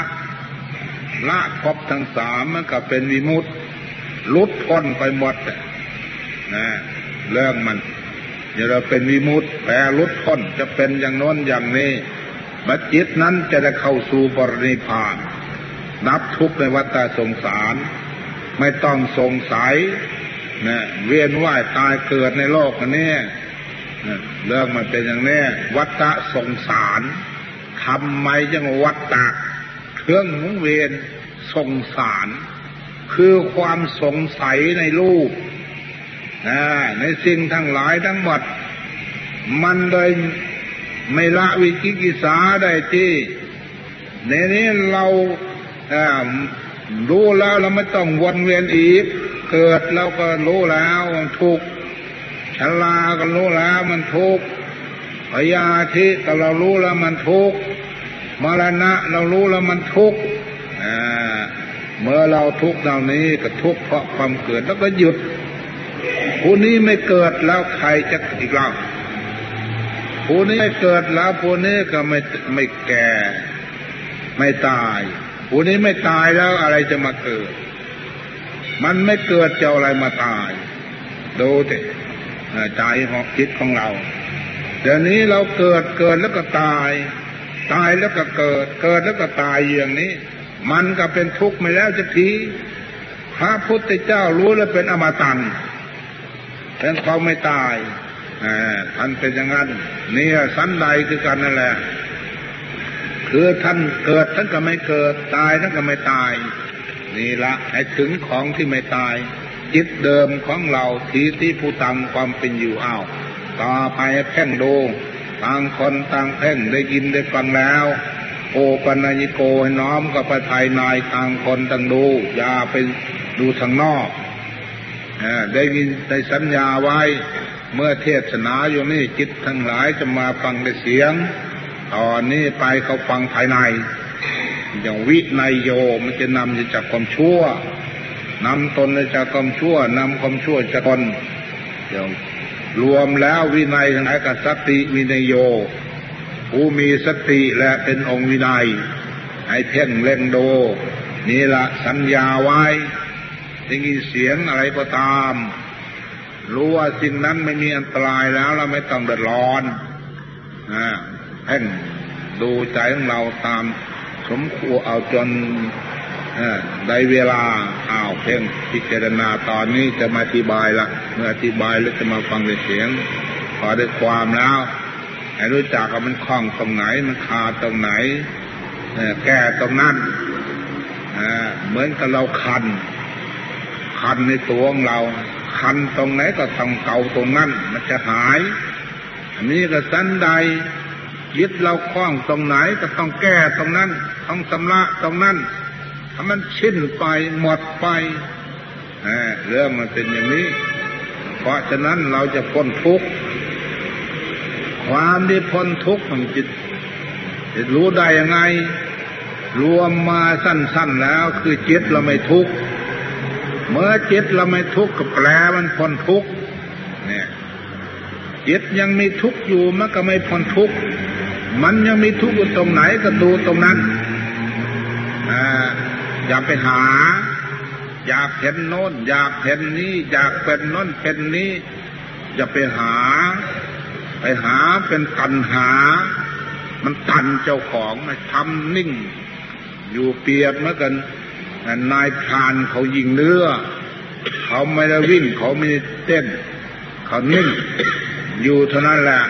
Speaker 1: ละภพทั้งสามมันก็เป็นวิมุตติลุดพ้นไปหมดนะเรื่องมันเวเราเป็นวิมุตติแปลลุดพ้นจะเป็นอย่างโน้นอย่างนี้บัดจิตนั้นจะได้เข้าสู่บรินิพาน นับทุกในวัฏสงสาร ไม่ต้องสงสัยนะเวียนว่ายตายเกิดในโลกนี้เรื่องมันเป็นอย่างนี้วัฏสงสาร ทำไมจังวัฏฏะเครื่องหงเวียนสงสาร คือความสงสัยในรูปในสิ่งทั้งหลายทั้งหมด มันเลยไม่ละวิจิกิสาได้ที่ในนี้เรารู้แล้วเราไม่ต้องวนเวียนอีก เกิดเราก็รู้แล้วถูกชลาก็รู้แล้วมันทุกข์พยาธิก็เรารู้แล้วมันทุกข์ มรณะเรารู้แล้วมันทุกข์เมื่อเราทุกข์เหล่านี้ก็ทุกข์เพราะความเกิดแล้วก็หยุดผู้นี้ไม่เกิดแล้วใครจะอีกล่ะผู้นี้ไม่เกิดแล้วผู้นี้ก็ไม่ไม่แก่ ไม่ตายผู้นี้ไม่ตายแล้วอะไรจะมาเกิด มันไม่เกิดจะอะไรมาตาย ดูสิใจของคิดของเราเดี๋ยวนี้เราเกิดเกิดแล้วก็ตาย ตายแล้วก็เกิด เกิดแล้วก็ตายอย่างนี้ มันก็เป็นทุกข์ม่แล้วจะทีพระพุทธเจ้ารู้แล้วเป็นอมตะเป็นเขาไม่ตายท่านเป็นอย่างนั้นนี่สันใดคือกันนั่นแหละคือท่านเกิดท่านก็ไม่เกิด ตายท่านก็ไม่ตาย นี่ละให้ถึงของที่ไม่ตาย จิตเดิมของเราทีที่ผู้ตามความเป็นอยู่อ้าวต่อไปแพ่งดู ต่างคนต่างแพ่งได้ยินได้ฟังแล้วโอปัญญิโกให้น้อมกับไปภายในต่างคนต่างดู อย่าไปดูทางนอกได้ยินได้สัญญาไว้ เมื่อเทศนาอยู่นี่จิตทั้งหลายจะมาฟังได้เสียง ตอนนี้ไปเขาฟังภายใน อย่างวิไนโยมันจะนำจากความชั่วนำตนจากความชั่วนำความชั่วจากตนอย่าง รวมแล้ววินัยทั้งหลายกับสติวินัยโย ผู้มีสติและเป็นองค์วินัย ให้เพ่งเล่งโด นี่ละสัญญาไว้ได้ยินเสียงอะไรก็ตาม รู้ว่าสิ่งนั้นไม่มีอันตรายแล้วเราไม่ต้องเดือดร้อนนะเพ่งดูใจของเราตามสมควรเอาจน ได้เวลาอ้าวเพ่งพิจารณาตอนนี้จะมาอธิบายละเมื่ออธิบายแล้วจะมาฟังเสียง พอได้ความแล้วให้รู้จักว่ามันคล้องตรงไหน มันขาตรงไหนแก้ตรงนั้นเหมือนกับเราคัน คันในตัวของเรา คันตรงไหนก็ทำเก่าตรงนั้น มันจะหาย อันนี้ก็สันใดยึดเราคล้องตรงไหนก็ต้องแก้ตรงนั้น ต้องสำระตรงนั้น มันชิ้นไปหมดไปเรื่องมันเป็นอย่างนี้ เพราะฉะนั้นเราจะพ้นทุกข์ความที่พ้นทุกข์มันจิตจะรู้ได้ยังไง รวมมาสั้น ๆแล้ว คือจิตเราไม่ทุกข์เมื่อจิตเราไม่ทุกข์ก็แปลมันพ้นทุกข์เนี่ยจิตยังมีทุกข์อยู่มันก็ไม่พ้นทุกข์มันยังมีทุกข์อยู่ตรงไหนก็ดูตรงนั้นอ่า อย่าไปหา อยากเห็นโน้น อยากเห็นนี้ อยากเป็นโน้นเป็นนี้ อย่าไปหา ไปหาเป็นตันหา มันตันเจ้าของมาทำนิ่ง อยู่เปียบเมื่อกันนายพรานเขายิงเนื้อ เขาไม่ได้วิ่ง เขาไม่ได้เต้น เขานิ่ง อยู่เท่านั้นแหละ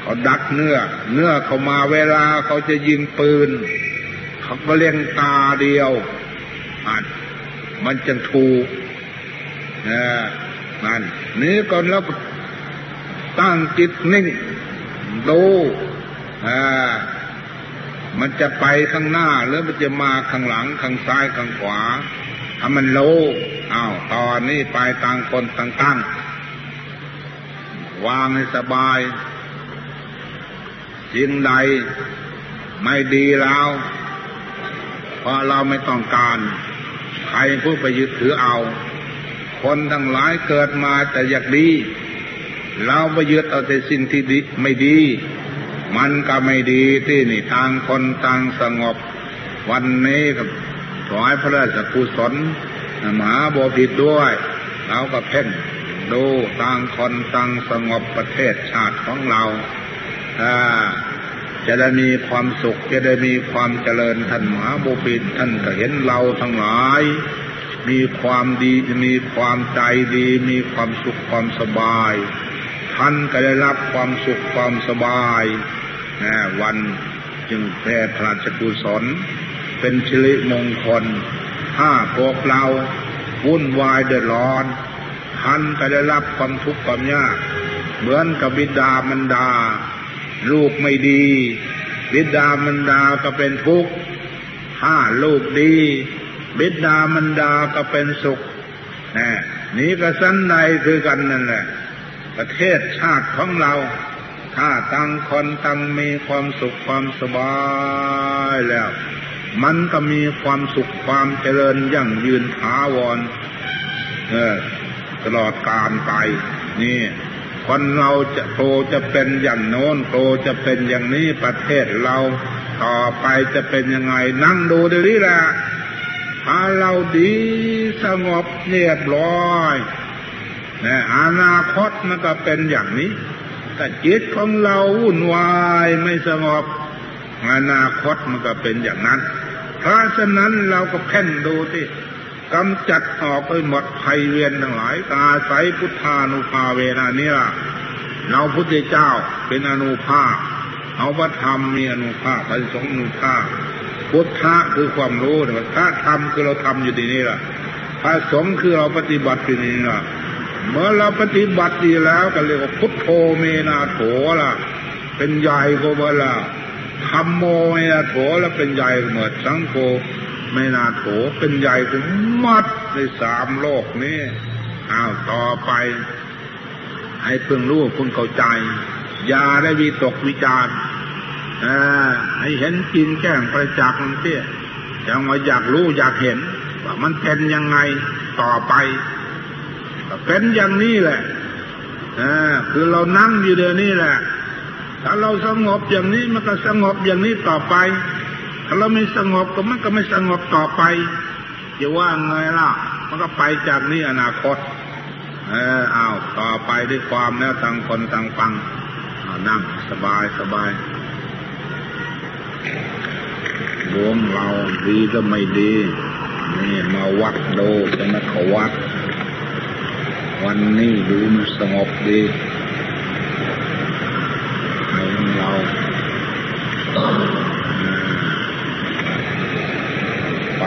Speaker 1: เขาดักเนื้อ เนื้อเขามาเวลาเขาจะยิงปืน เขาเลี้ยงตาเดียวอันมันจะถูกนะนั่นนี้ก่อนแล้วตั้งจิตนิ่งดูอ่ามันจะไปข้างหน้าหรือมันจะมาข้างหลังข้างซ้ายข้างขวาถ้ามันโลอ้าวตอนนี้ไปต่างคนต่างตั้งวางให้สบายสิ่งใดไม่ดีแล้ว เพราะเราไม่ต้องการ ใครผู้ไปยึดถือเอา คนทั้งหลายเกิดมาแต่อยากดี เราไปยึดเอาแต่สิ่งที่ดีไม่ดี มันก็ไม่ดีที่นี่ทางคนต่างสงบ วันนี้กับถวายพระราชกุศลมหาบพิตรด้วยเราก็เพ่งดูต่างคนต่างสงบประเทศชาติของเรา จะได้มีความสุข จะได้มีความเจริญท่านมหาบุพิตท่านก็เห็นเราทั้งหลาย มีความดีมีความใจดี มีความสุขความสบาย ท่านก็ได้รับความสุขความสบายนะวันจึงแผ่พระราชกุศลเป็นชิริมงคล ถ้าพวกเราวุ่นวายเดือดร้อนท่านก็ได้รับความทุกข์ความยาก เหมือนกับบิดามันดา ลูกไม่ดี บิดามันดาก็เป็นทุกข์ถ้าลูกดี บิดามันดาก็เป็นสุขนี่นี่ก็สันในคือกันนั่นแหละ ประเทศชาติของเรา ถ้าตั้งคนตั้งมีความสุขความสบายแล้ว มันก็มีความสุขความเจริญยั่งยืนถาวร เออตลอดการไป นี่ คนเราจะโตจะเป็นอย่างโน้นโตจะเป็นอย่างนี้ประเทศเราต่อไปจะเป็นยังไง นั่งดูดีนี้แหละถ้าเราดีสงบเรียบร้อยนะอนาคตมันก็เป็นอย่างนี้ แต่จิตของเราวุ่นวายไม่สงบ อนาคตมันก็เป็นอย่างนั้น เพราะฉะนั้นเราก็เพ่งดูที่ กำจัดออกไปหมดภัยเวียนทั้งหลายตาใสพุทธานุภาเวนานี่ล่ะเราพุทธเจ้าเป็นอนุภาพเอาพระธรรมมีอนุภาพพระสงฆ์อนุภาพพุทธะคือความรู้แต่พระธรรมคือเราทำอยู่ที่นี่แหละพระสงฆ์คือเราปฏิบัติอยู่นี่ล่ะเมื่อเราปฏิบัติดีแล้วก็เรียกว่าพุทโธเมนาโถล่ะ เป็นใหญ่ก็เวลาธรรมโมเมนาโถแล้วเป็นใหญ่เหมือนสังโฆ เมนาโถเป็นใหญ่ถึงมัดในสามโลกนี้อ้าวต่อไป ให้เพิ่งรู้เพิ่งเข้าใจ อย่าได้วิตกวิจารณ์ให้เห็นจริงแจ้งประจักษ์มันเตี้ยยังว่าอยากรู้อยากเห็น ว่ามันเป็นยังไงต่อไปเป็นอย่างนี้แหละคือเรานั่งอยู่เดี๋ยวนี้แหละ ถ้าเราสงบอย่างนี้มันก็สงบอย่างนี้ต่อไป ถ้าเราไม่สงบก็มันก็ไม่สงบต่อไปจะว่าไงล่ะ มันก็ไปจากนี้อนาคต เอออ้าวต่อไปด้วยความแล้วต่างคนต่างฟังนั่งสบายสบายดวงเราดีก็ไม่ดี นี่มาวัดดูจะมาขวัด วันนี้ดูมันสงบดีให้เรา ไป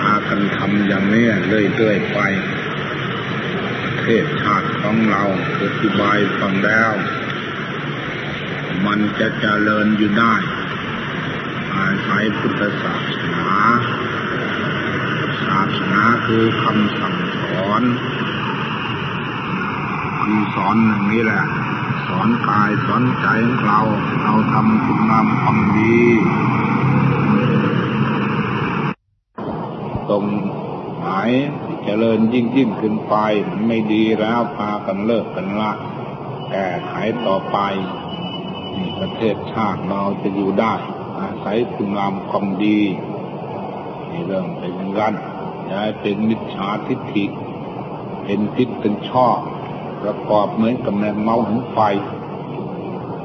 Speaker 1: พากันทำอย่างนี้เรื่อยๆไป เทศชาติของเราอธิบายฟังแล้ว มันจะเจริญอยู่ได้ อาศัยพุทธศาสนา ศาสนาคือคำสั่งสอนคำสอนอย่างนี้แหละสอนกายสอนใจของเรา เราทำคุณงามความดี ตรงไหนเจริญยิ่งยิ่งขึ้นไปไม่ดีแล้วพากันเลิกกันละแก้ไขต่อไปประเทศชาติเราจะอยู่ได้ อาศัยคุณงามความดีนี่เรื่องเป็นกันอย่าเป็นมิจฉาทิฏฐิเป็นพิษเป็นชอบประกอบเหมือนกับแมงเมาหินไฟ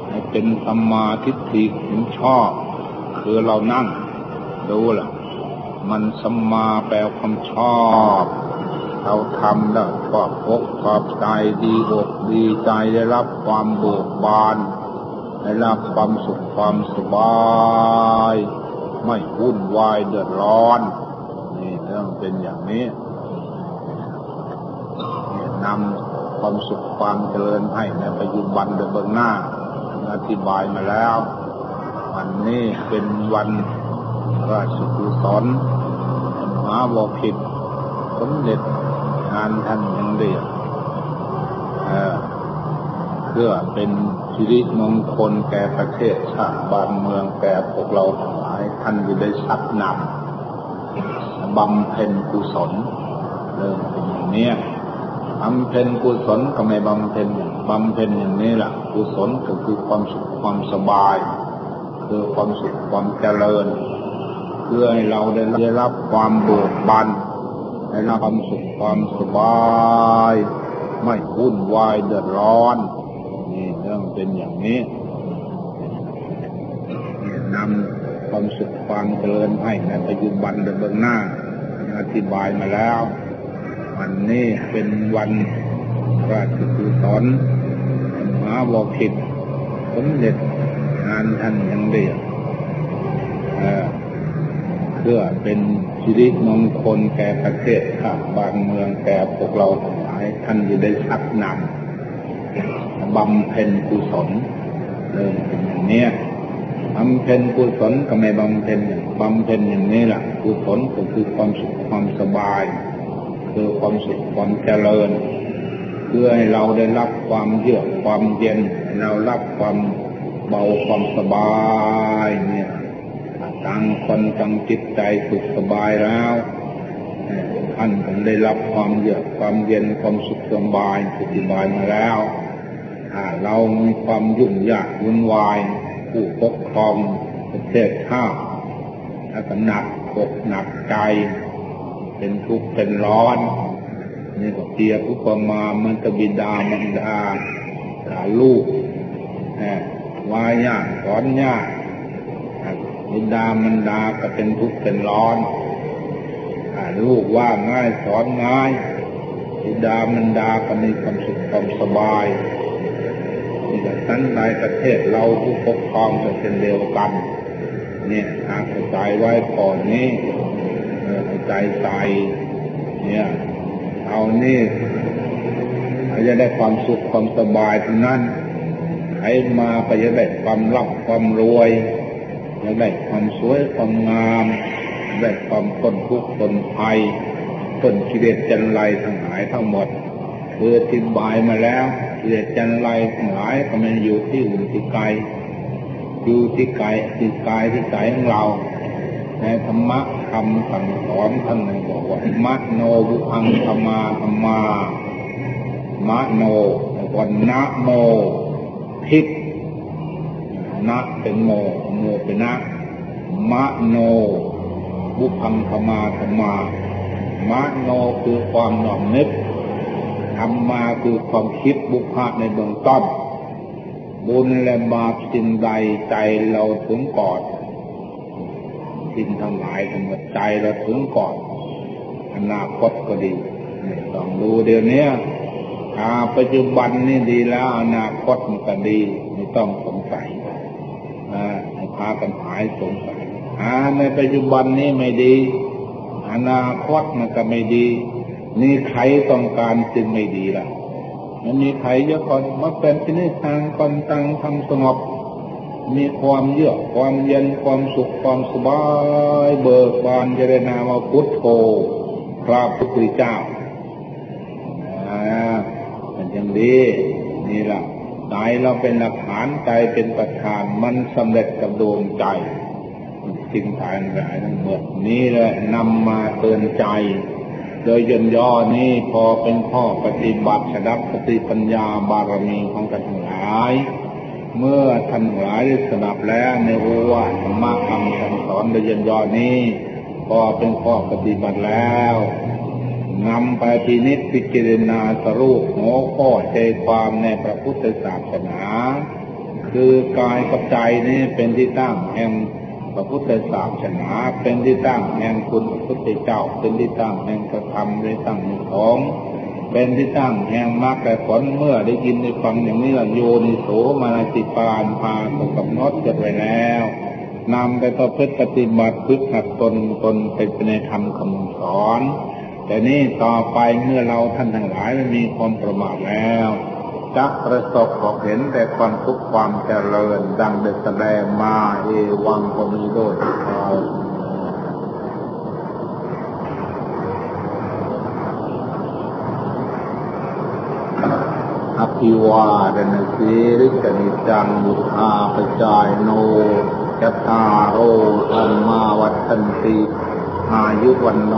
Speaker 1: ให้เป็นสัมมาทิฏฐิเห็นชอบคือเรานั่งดูล่ะ มันสัมมาแปลความชอบ เราทำแล้วชอบอกชอบใจดีอกดีใจได้รับความเบิกบานได้รับความสุขความสบาย ไม่วุ่นวายเดือดร้อน นี่เรื่องเป็นอย่างนี้นำความสุขความเจริญให้ในปัจจุบันเดินเบื้องหน้าอธิบายมาแล้ว วันนี้เป็นวันราชกุศล หาบพิตรสมเด็จงานท่านยังเดียวเพื่อเป็นสิริมงคลแก่ประเทศชาติบ้านเมืองแก่พวกเราทั้งหลายท่านจะได้สักนำบำเพ็ญกุศลเริ่มเป็นอย่างนี้บำเพ็ญกุศลก็ไม่บำเพ็ญบำเพ็ญอย่างนี้แหละกุศลก็คือความสุขความสบาย คือความสุขความเจริญ เพื่อให้เราได้รับความเบิกบานได้รับความสุขความสบาย ไม่วุ่นวายเดือดร้อน นี่เรื่องเป็นอย่างนี้นำความสุขความเจริญให้ในปัจจุบันเบื้องหน้าอธิบายมาแล้ว วันนี้เป็นวันราชกุศลมหาวคิดสมเด็จงานท่านยังเดียว เพื่อเป็นชีวิตมงคลแก่ประเทศชาติบ้านเมืองแก่พวกเราทั้งหลายท่านจะได้ชักนำบำเพ็ญกุศลเริ่มเป็นอย่างนี้บำเพ็ญกุศลก็ไม่บำเพ็ญบำเพ็ญอย่างนี้แหละกุศลก็คือความสุขความสบาย คือความสุขความเจริญ เพื่อให้เราได้รับความเยือกความเย็นเรารับความเบาความสบายเนี่ย ต่างคนต่างจิตใจสุขสบายแล้วท่านก็ได้รับความเยือกความเย็นความสุขสบายอธิบายมาแล้วเรามีความยุ่งยากวุ่นวาย ผู้ปกครองประเทศชาติถ้าก็หนักอกหนักใจ เป็นทุกข์เป็นร้อนนี่ก็เตียผู้ปมามันตบิดามันดาลูกวายยากสอนยาก บิดามันดาก็เป็นทุกข์เป็นร้อนลูกว่าง่ายสอนง่ายบิดามันดาก็มีความสุขความสบายนั้นในประเทศเราผู้ปกครองจะเป็นเดียวกัน เนี่ยหากใจไว้ก่อนนี้ใจใจเนี่ย เอานี่เขาจะได้ความสุขความสบายทั้งนั้นใครมาก็จะได้ความรับความรวย จะได้ความสวยความงามได้ความคนทุกข์คนภัยต้นกิเลสจันไรทั้งหลายทั้งหมดคืออธิบายมาแล้วกิเลสจันไรทั้งหลายก็มันอยู่ที่อื่นที่ไกลอยู่ที่กายที่กายที่ใจของเรา ในธรรมะคำสั่งสอนท่านหนึ่งบอกว่ามโนบุพังธรรมาธรรมามโนวันนะโม นะเป็นโม โมเป็นนะมะโน บุพังธรรมาธรรมามะโนคือความหน่อมนึกธรรมาคือความคิดบุพะในเบื้องต้นบุญและบาปสิ่งใดใจเราถึงก่อนสิ่งทั้งหลายทั้งหมดใจเราถึงก่อนอนาคตก็ดีต้องดูเดี๋ยวนี้อาปัจจุบันนี่ดีแล้วอนาคตมันก็ดี ไม่ต้องสงสัย พากันหายสงสัยอาในปัจจุบันนี้ไม่ดี อนาคตมันก็ไม่ดี นี่ใครต้องการจึงไม่ดีล่ะ มันมีใครเยอะคนมาเป็นที่นี่ทางคนตังทำสงบ มีความเยือกความเย็นความสุขความสบายเบิกบานจะได้นามาพุทโธพระพุทธเจ้าอ่ามันยังดีนี่ละ ใจเราเป็นหลักฐานใจเป็นประธานมันสำเร็จกับดวงใจสิ่งทายหลายทั้งหมดนี้เลยนำมาเตือนใจ โดยย่นย่อนี้พอเป็นข้อปฏิบัติฉดับปฏิปัญญาบารมีของกันทั้งหลาย เมื่อท่านหลายได้สดับแล้วในโอวาทธรรมะคำสสอนโดยย่นย่อนี้ พอเป็นข้อปฏิบัติแล้ว นำไปพินิจพิจารณาสรุปหัวข้อใจความในพระพุทธศาสนา คือกายกับใจนี้เป็นที่ตั้งแห่งพระพุทธศาสนา เป็นที่ตั้งแห่งคุณพระพุทธเจ้า เป็นที่ตั้งแห่งกระทำได้ตั้งของเป็นที่ตั้งแห่งมรรคแต่ผลเมื่อได้ยินได้ฟังอย่างนี้ละโยนิโสมาจิปานพาตกำหนดจะไปแล้วนำไปต่อพฤติปฏิบัติพึกหัดตนตนไปในธรรมคำสอน แต่นี่ต่อไปเมื่อเราท่านทั้งหลายไม่มีความประมาทแล้วจะประสบพบเห็นแต่ความทุกข์ความเจริญ ดังได้แสดงมาเอวังก็มีโดยอภิวาเดนสีริกนิจังบุทาปจายโนจตาโรธรรมาวัฏันติ อายุวันโน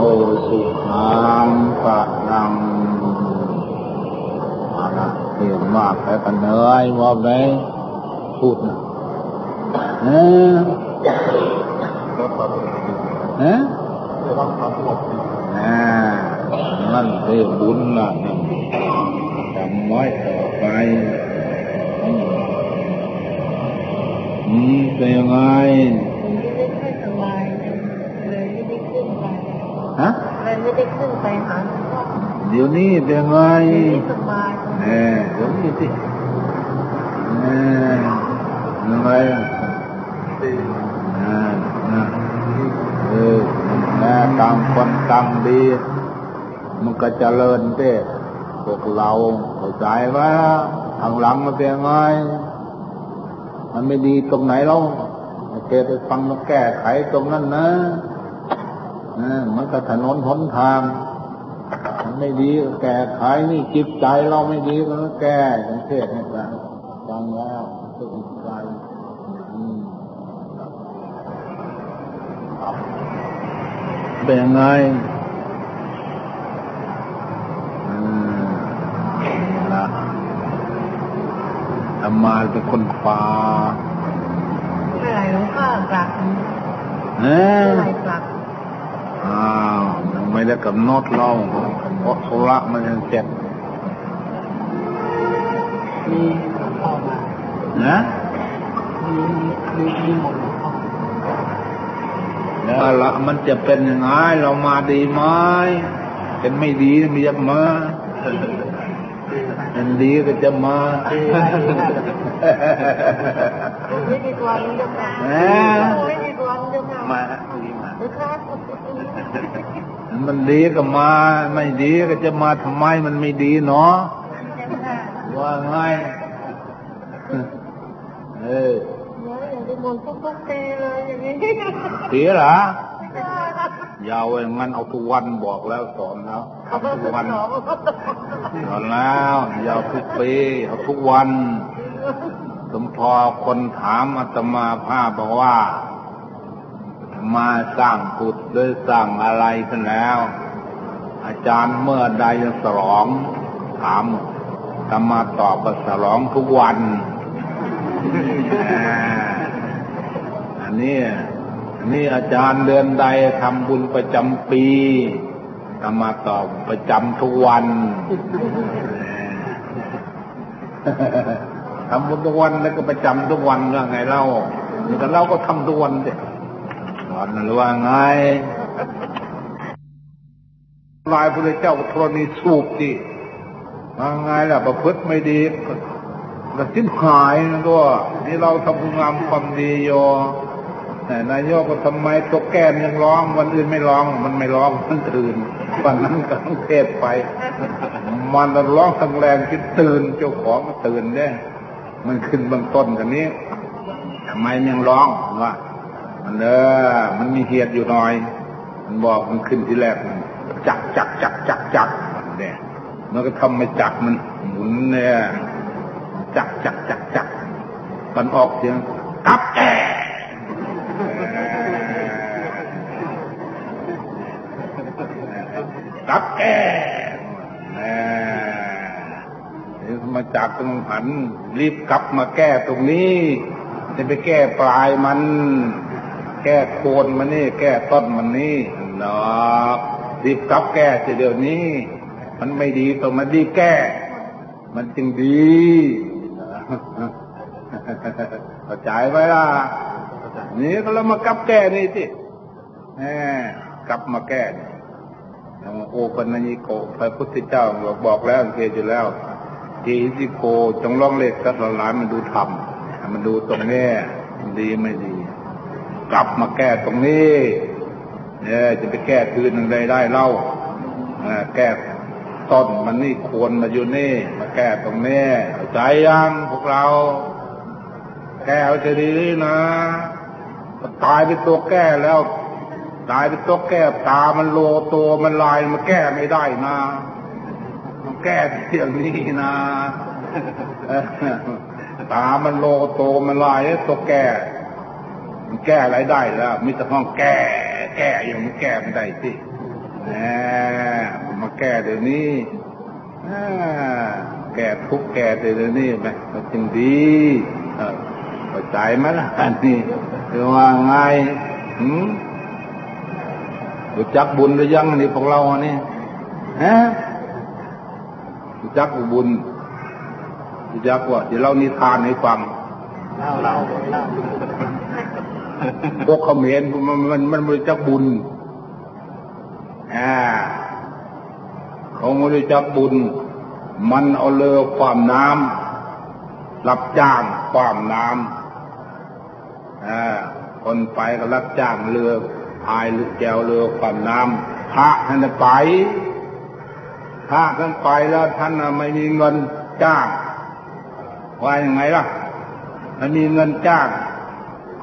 Speaker 1: สุขังปะนังเห็นมากแต่กันเนยว่าไงพูดนะเออเออนั่นเรื่องบุญนะนั่นจำไว้ต่อไปอืมเป็นยังไง ไม่ได้ขึ้นไปหาเดี๋ยวนี้เป็นไงสบายเออเดี๋ยวนี้สิเออยังไงอ่านะเออนะต่างคนต่างดี มันก็เจริญเต้พวกเราเข้าใจว่าทางหลังมันเป็นไง มันไม่ดีตรงไหนเราเกไปฟังมาแก้ไขตรงนั้นนะ มันก็ถนนหนทางไม่ดีก็แก้ไขนี่จิตใจเราไม่ดีก็แก้สังเกตให้ฟังฟังแล้วก็จิตใจเป็นยังไงนะธรรมาเป็นคนฟ้า
Speaker 3: เมื่อไหร่หลวงพ่อกลับ
Speaker 1: เมื่อไหร่กลับ อ้าวยังไม่ได้กำหนดเราเพราะธุระมันยังเจ็บ
Speaker 3: มีพ่อมา
Speaker 1: นะ
Speaker 3: มีมีมีหมด
Speaker 1: แล้วละมันจะเป็นยังไงเรามาดีไหมเป็นไม่ดีมันจะมาเป็นดีก็จะมา
Speaker 3: ไม่มีตัวนี้จะมา
Speaker 1: แหม
Speaker 3: ไม่มีตัวนี้จะมา
Speaker 1: มาดีมา
Speaker 3: ไม่ค่ะ
Speaker 1: มันดีก็มา ไม่ดีก็จะมาทำไมมันไม่ดีเนาะว่าไงเออ
Speaker 3: อย่างที่มนทุกทุกๆปีเลยอย่างนี้
Speaker 1: เสียเหรออยาวไว้งั้นเอาทุกวันบอกแล้วสอนแล้วทำทุกวันสอนแล้วอยาวทุกปีเอาทุกวันสมพอคนถามอาตมาภาพบอกว่า มาสร้างกุฏหรือสร้างอะไรกันแล้ว อาจารย์เมื่อใดจะสลองถามอาตมาตอบว่าสลองทุกวันอ่าอันนี้นี่อาจารย์เดือนใดทำบุญประจำปีทำมาตอบประจำทุกวันทำบุญทุกวันแล้วก็ประจำทุกวันก็ไงเล่านี่ก็เราก็ทำทุกวันเด็ วันนั้นว่าไงลายพระเจ้าธรณีสูบดิว่าไงล่ะประพฤติไม่ดีก็ก็สิ้นหายนะตัวนี่เราทำคุณงามความดีโยแต่นายกก็ทำไมตัวแก้มยังร้อง วันอื่นไม่ร้อง มันไม่ร้องมันตื่นวันนั้นก็ต้องเทศไป มันร้องทั้งแรงคิดตื่นเจ้าของก็ตื่นเนี่ยมันขึ้นเบื้องต้นกันนี้ทำไมยังร้องว่า มันเออมันมีเหตุอยู่หน่อย มันบอกมันขึ้นที่แรกมันจักจักจักจักจักมันเนี่ยมันก็ทำไม่จักมันหมุนเนี่ยจักจักจักจักมันออกเสียงกับแกกับแก่แหม่เดี๋ยมาจากตรงหันรีบกลับมาแก้ตรงนี้ จะไปแก้ปลายมัน แก้โคนมันนี่ แก้ต้นมันนี่นาะรีบกลับแก้เสียเดี๋ยวนี้ มันไม่ดีต้องมาดีแก้ มันจึงดีเข้าใจไหมล่ะนี่ก็เรามากลับแก้นี่สิแหมกลับมาแก่โอปัญญิโกพระพุทธเจ้าบอกบอกแล้วเทศอยู่แล้วจีสิโกจงลองเลขสักหลายมันดูธรรมมันดูตรงนี้ดีไม่ดี กลับมาแก้ตรงนี้เนี่ยจะไปแก้คืนหนึ่งใดได้เล่าแก้ต้นมันนี่ควรมาอยู่นี่ มาแก้ตรงนี้เข้าใจยังพวกเรา แก้เอาจะดีนะตายเป็นตัวแก้แล้ว ตายเป็นตัวแก้ตามันโลตัวมันลายมันแก้ไม่ได้นะมันแก้เที่ยงนี้นะตามันโลโตมันลายตัวแก้ มันแก้อะไรได้แล้วมิตรห้องแก้ แก้ยังมันแก้ไม่ได้สิแหมมาแก้เดี๋ยวนี้แก้ทุกแก้เดี๋ยวนี้ไหมมันจึงดีเออเข้าใจไหมล่ะอันนี้คือว่าไงหืมรู้จักบุญหรือยังนี่พวกเราเนี่ยฮะรู้จักบุญรู้จักว่าที่เรานิทานให้ฟัง
Speaker 3: เล่าเล่าเล่า
Speaker 1: พวกเขมรมันมันมันไม่รู้จักบุญ อ่าเขาไม่รู้จักบุญ มันเอาเรือความน้ำรับจ้างความน้ำอ่าคนไปก็รับจ้างเรือพายหรือแจวเรือความน้ำพระท่านไปพระท่านไปแล้วท่านไม่มีเงินจ้างว่ายังไงล่ะไม่มีเงินจ้าง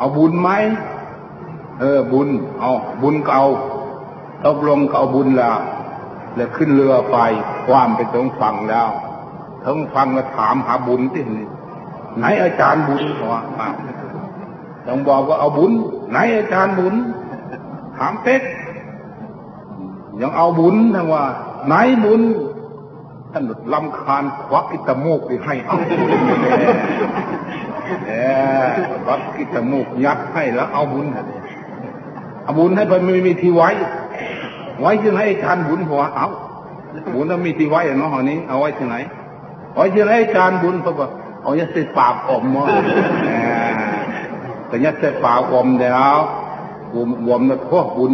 Speaker 1: เอาบุญไหมเออ บุญ เอาบุญก็เอาตกลงก็เอาบุญแล้วแล้วขึ้นเรือไปความไปตรงฝั่งแล้วทั้งฟังก็ถามหาบุญที่นี่ไหนอาจารย์บุญว่าต้องบอกว่าเอาบุญ ไหนอาจารย์บุญ ถามเต็กยังเอาบุญนะว่า ไหนบุญท่านลำคาญควักอิตามูกไปให้เอา เออวักอิตามูกยัดให้แล้วเอาบุญเอาบุญให้ไปไม่มีที่ไว้ ไว้ที่ไหนอาจารย์บุญหัวเอาบุญต้องมีที่ไว้เนาะหอนี้ เอาไว้ที่ไหนไว้ที่ไหนอาจารย์บุญเขาบอกเอายัดใส่ปากอมมั้งแต่ยัดใส่ปากอมเดี๋ยววมวมนะพวกบุญ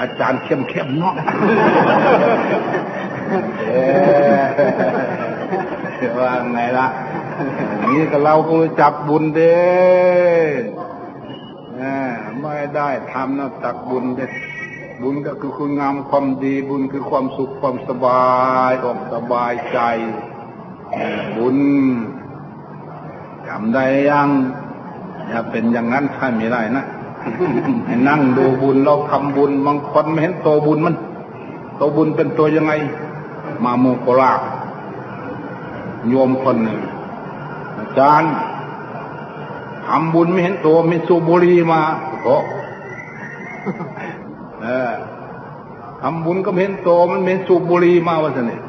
Speaker 1: อาจารย์เข้มเข้มเนาะเออว่าไงล่ะ นี่ก็เราก็จับบุญเด้ไม่ได้ทำนะจักบุญเด้บุญก็คือคุณงามความดีบุญคือความสุขความสบายอกสบายใจ บุญจำได้ยังอย่าเป็นอย่างนั้นใช่ไม่ได้นะให้นั่งดูบุญเราทำบุญบางคนไม่เห็นตัวบุญมันตัวบุญเป็นตัวยังไง มาโมโกลาโยมคนหนึ่ง จารย์ทำบุญไม่เห็นตัวมีสูบุรีมาโอเออทำบุญก็เห็นตัวมันเป็นสูบบุรีมาว่าสิเนี่ย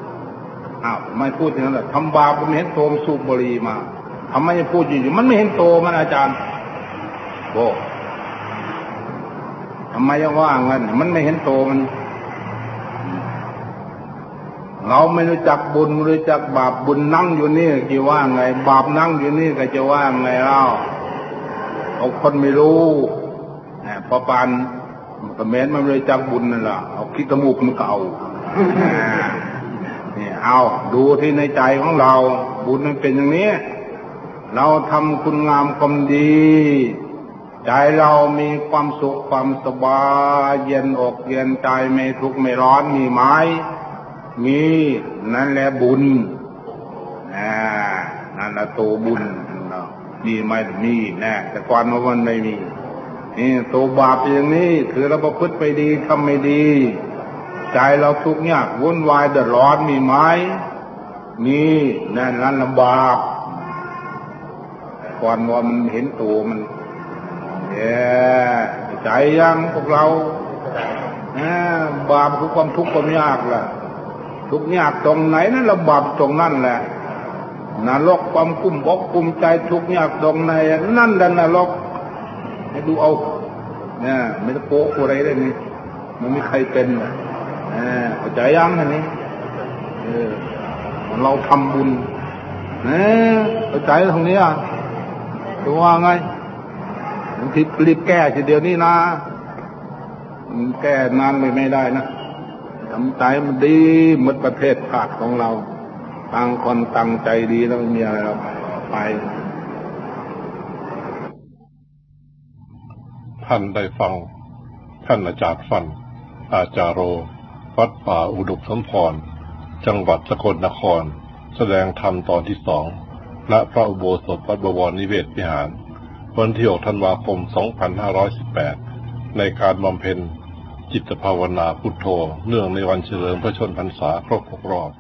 Speaker 1: อ้าวไม่พูดอย่างนั้นแหละทำบาปก็เห็นตัวมันสูบบุรีมาทำไมจะพูดอยู่มันไม่เห็นตัวมันอาจารย์โอ้ทำไมจะว่างั้นมันไม่เห็นตัวมัน เราไม่รู้จักบุญไม่รู้จักบาปบุญนั่งอยู่นี่จะว่าไง บาปนั่งอยู่นี่ก็จะว่าไงเล่าเอาคนไม่รู้พอปานกระเมนมันเลยจักบุญนั่นแหละเอาคิดตะมูกมันเก่านี่เอาดูที่ในใจของเรา บุญมันเป็นอย่างนี้ เราทำคุณงามความดี ใจเรามีความสุขความสบายเย็นอกเย็นใจไม่ทุกข์ไม่ร้อนมีไหม มีนั่นแหละบุญนั่นละตัวบุญมีไหมมีแน่แต่ก่อนมันไม่มีนี่ตัวบาปอย่างนี้คือเราประพฤติไปดีทำไม่ดี ใจเราทุกข์ยากวุ่นวายเดือดร้อนมีไหมมีแน่นนั้นลำบากก่อนว่ามันเห็นตัวมันเย่ใจยังพวกเราบาปคือความทุกข์ความยากล่ะ ทุกข์ยากตรงไหนนั่นลำบากตรงนั่นแหละนรกความกุ้มอกกุ้มใจทุกข์ยากตรงไหนนั่นแหละนรกให้ดูเอาเนี่ยไม่ต้องโป๊ะอะไรได้นี่มันไม่ใครเป็นอ่าเข้าใจยังอันนี้เออเราทำบุญเนี่ยเข้าใจตรงนี้อะตัวว่าไงบางทีรีบแก้ทีเดียวนี้นะแก้นานไม่ไม่ได้นะ ทำใจมันดีมดประเทศชาติของเราตั้งคนตั้งใจดีแล้วไม่มีอะไรเราไป
Speaker 2: ท่านได้ฟังท่านอาจารย์ฟัน อาจารโร วัดป่าอุดมสมพร จังหวัดสกลนคร แสดงธรรมตอนที่สองณพระอุโบสถวัดบวรนิเวศวิหาร วันที่6ธันวาคม 2518 ในการบำเพ็ญ จิตภาวนาพุทโธ เนื่องในวันเฉลิมพระชนพรรษาครบหกรอบ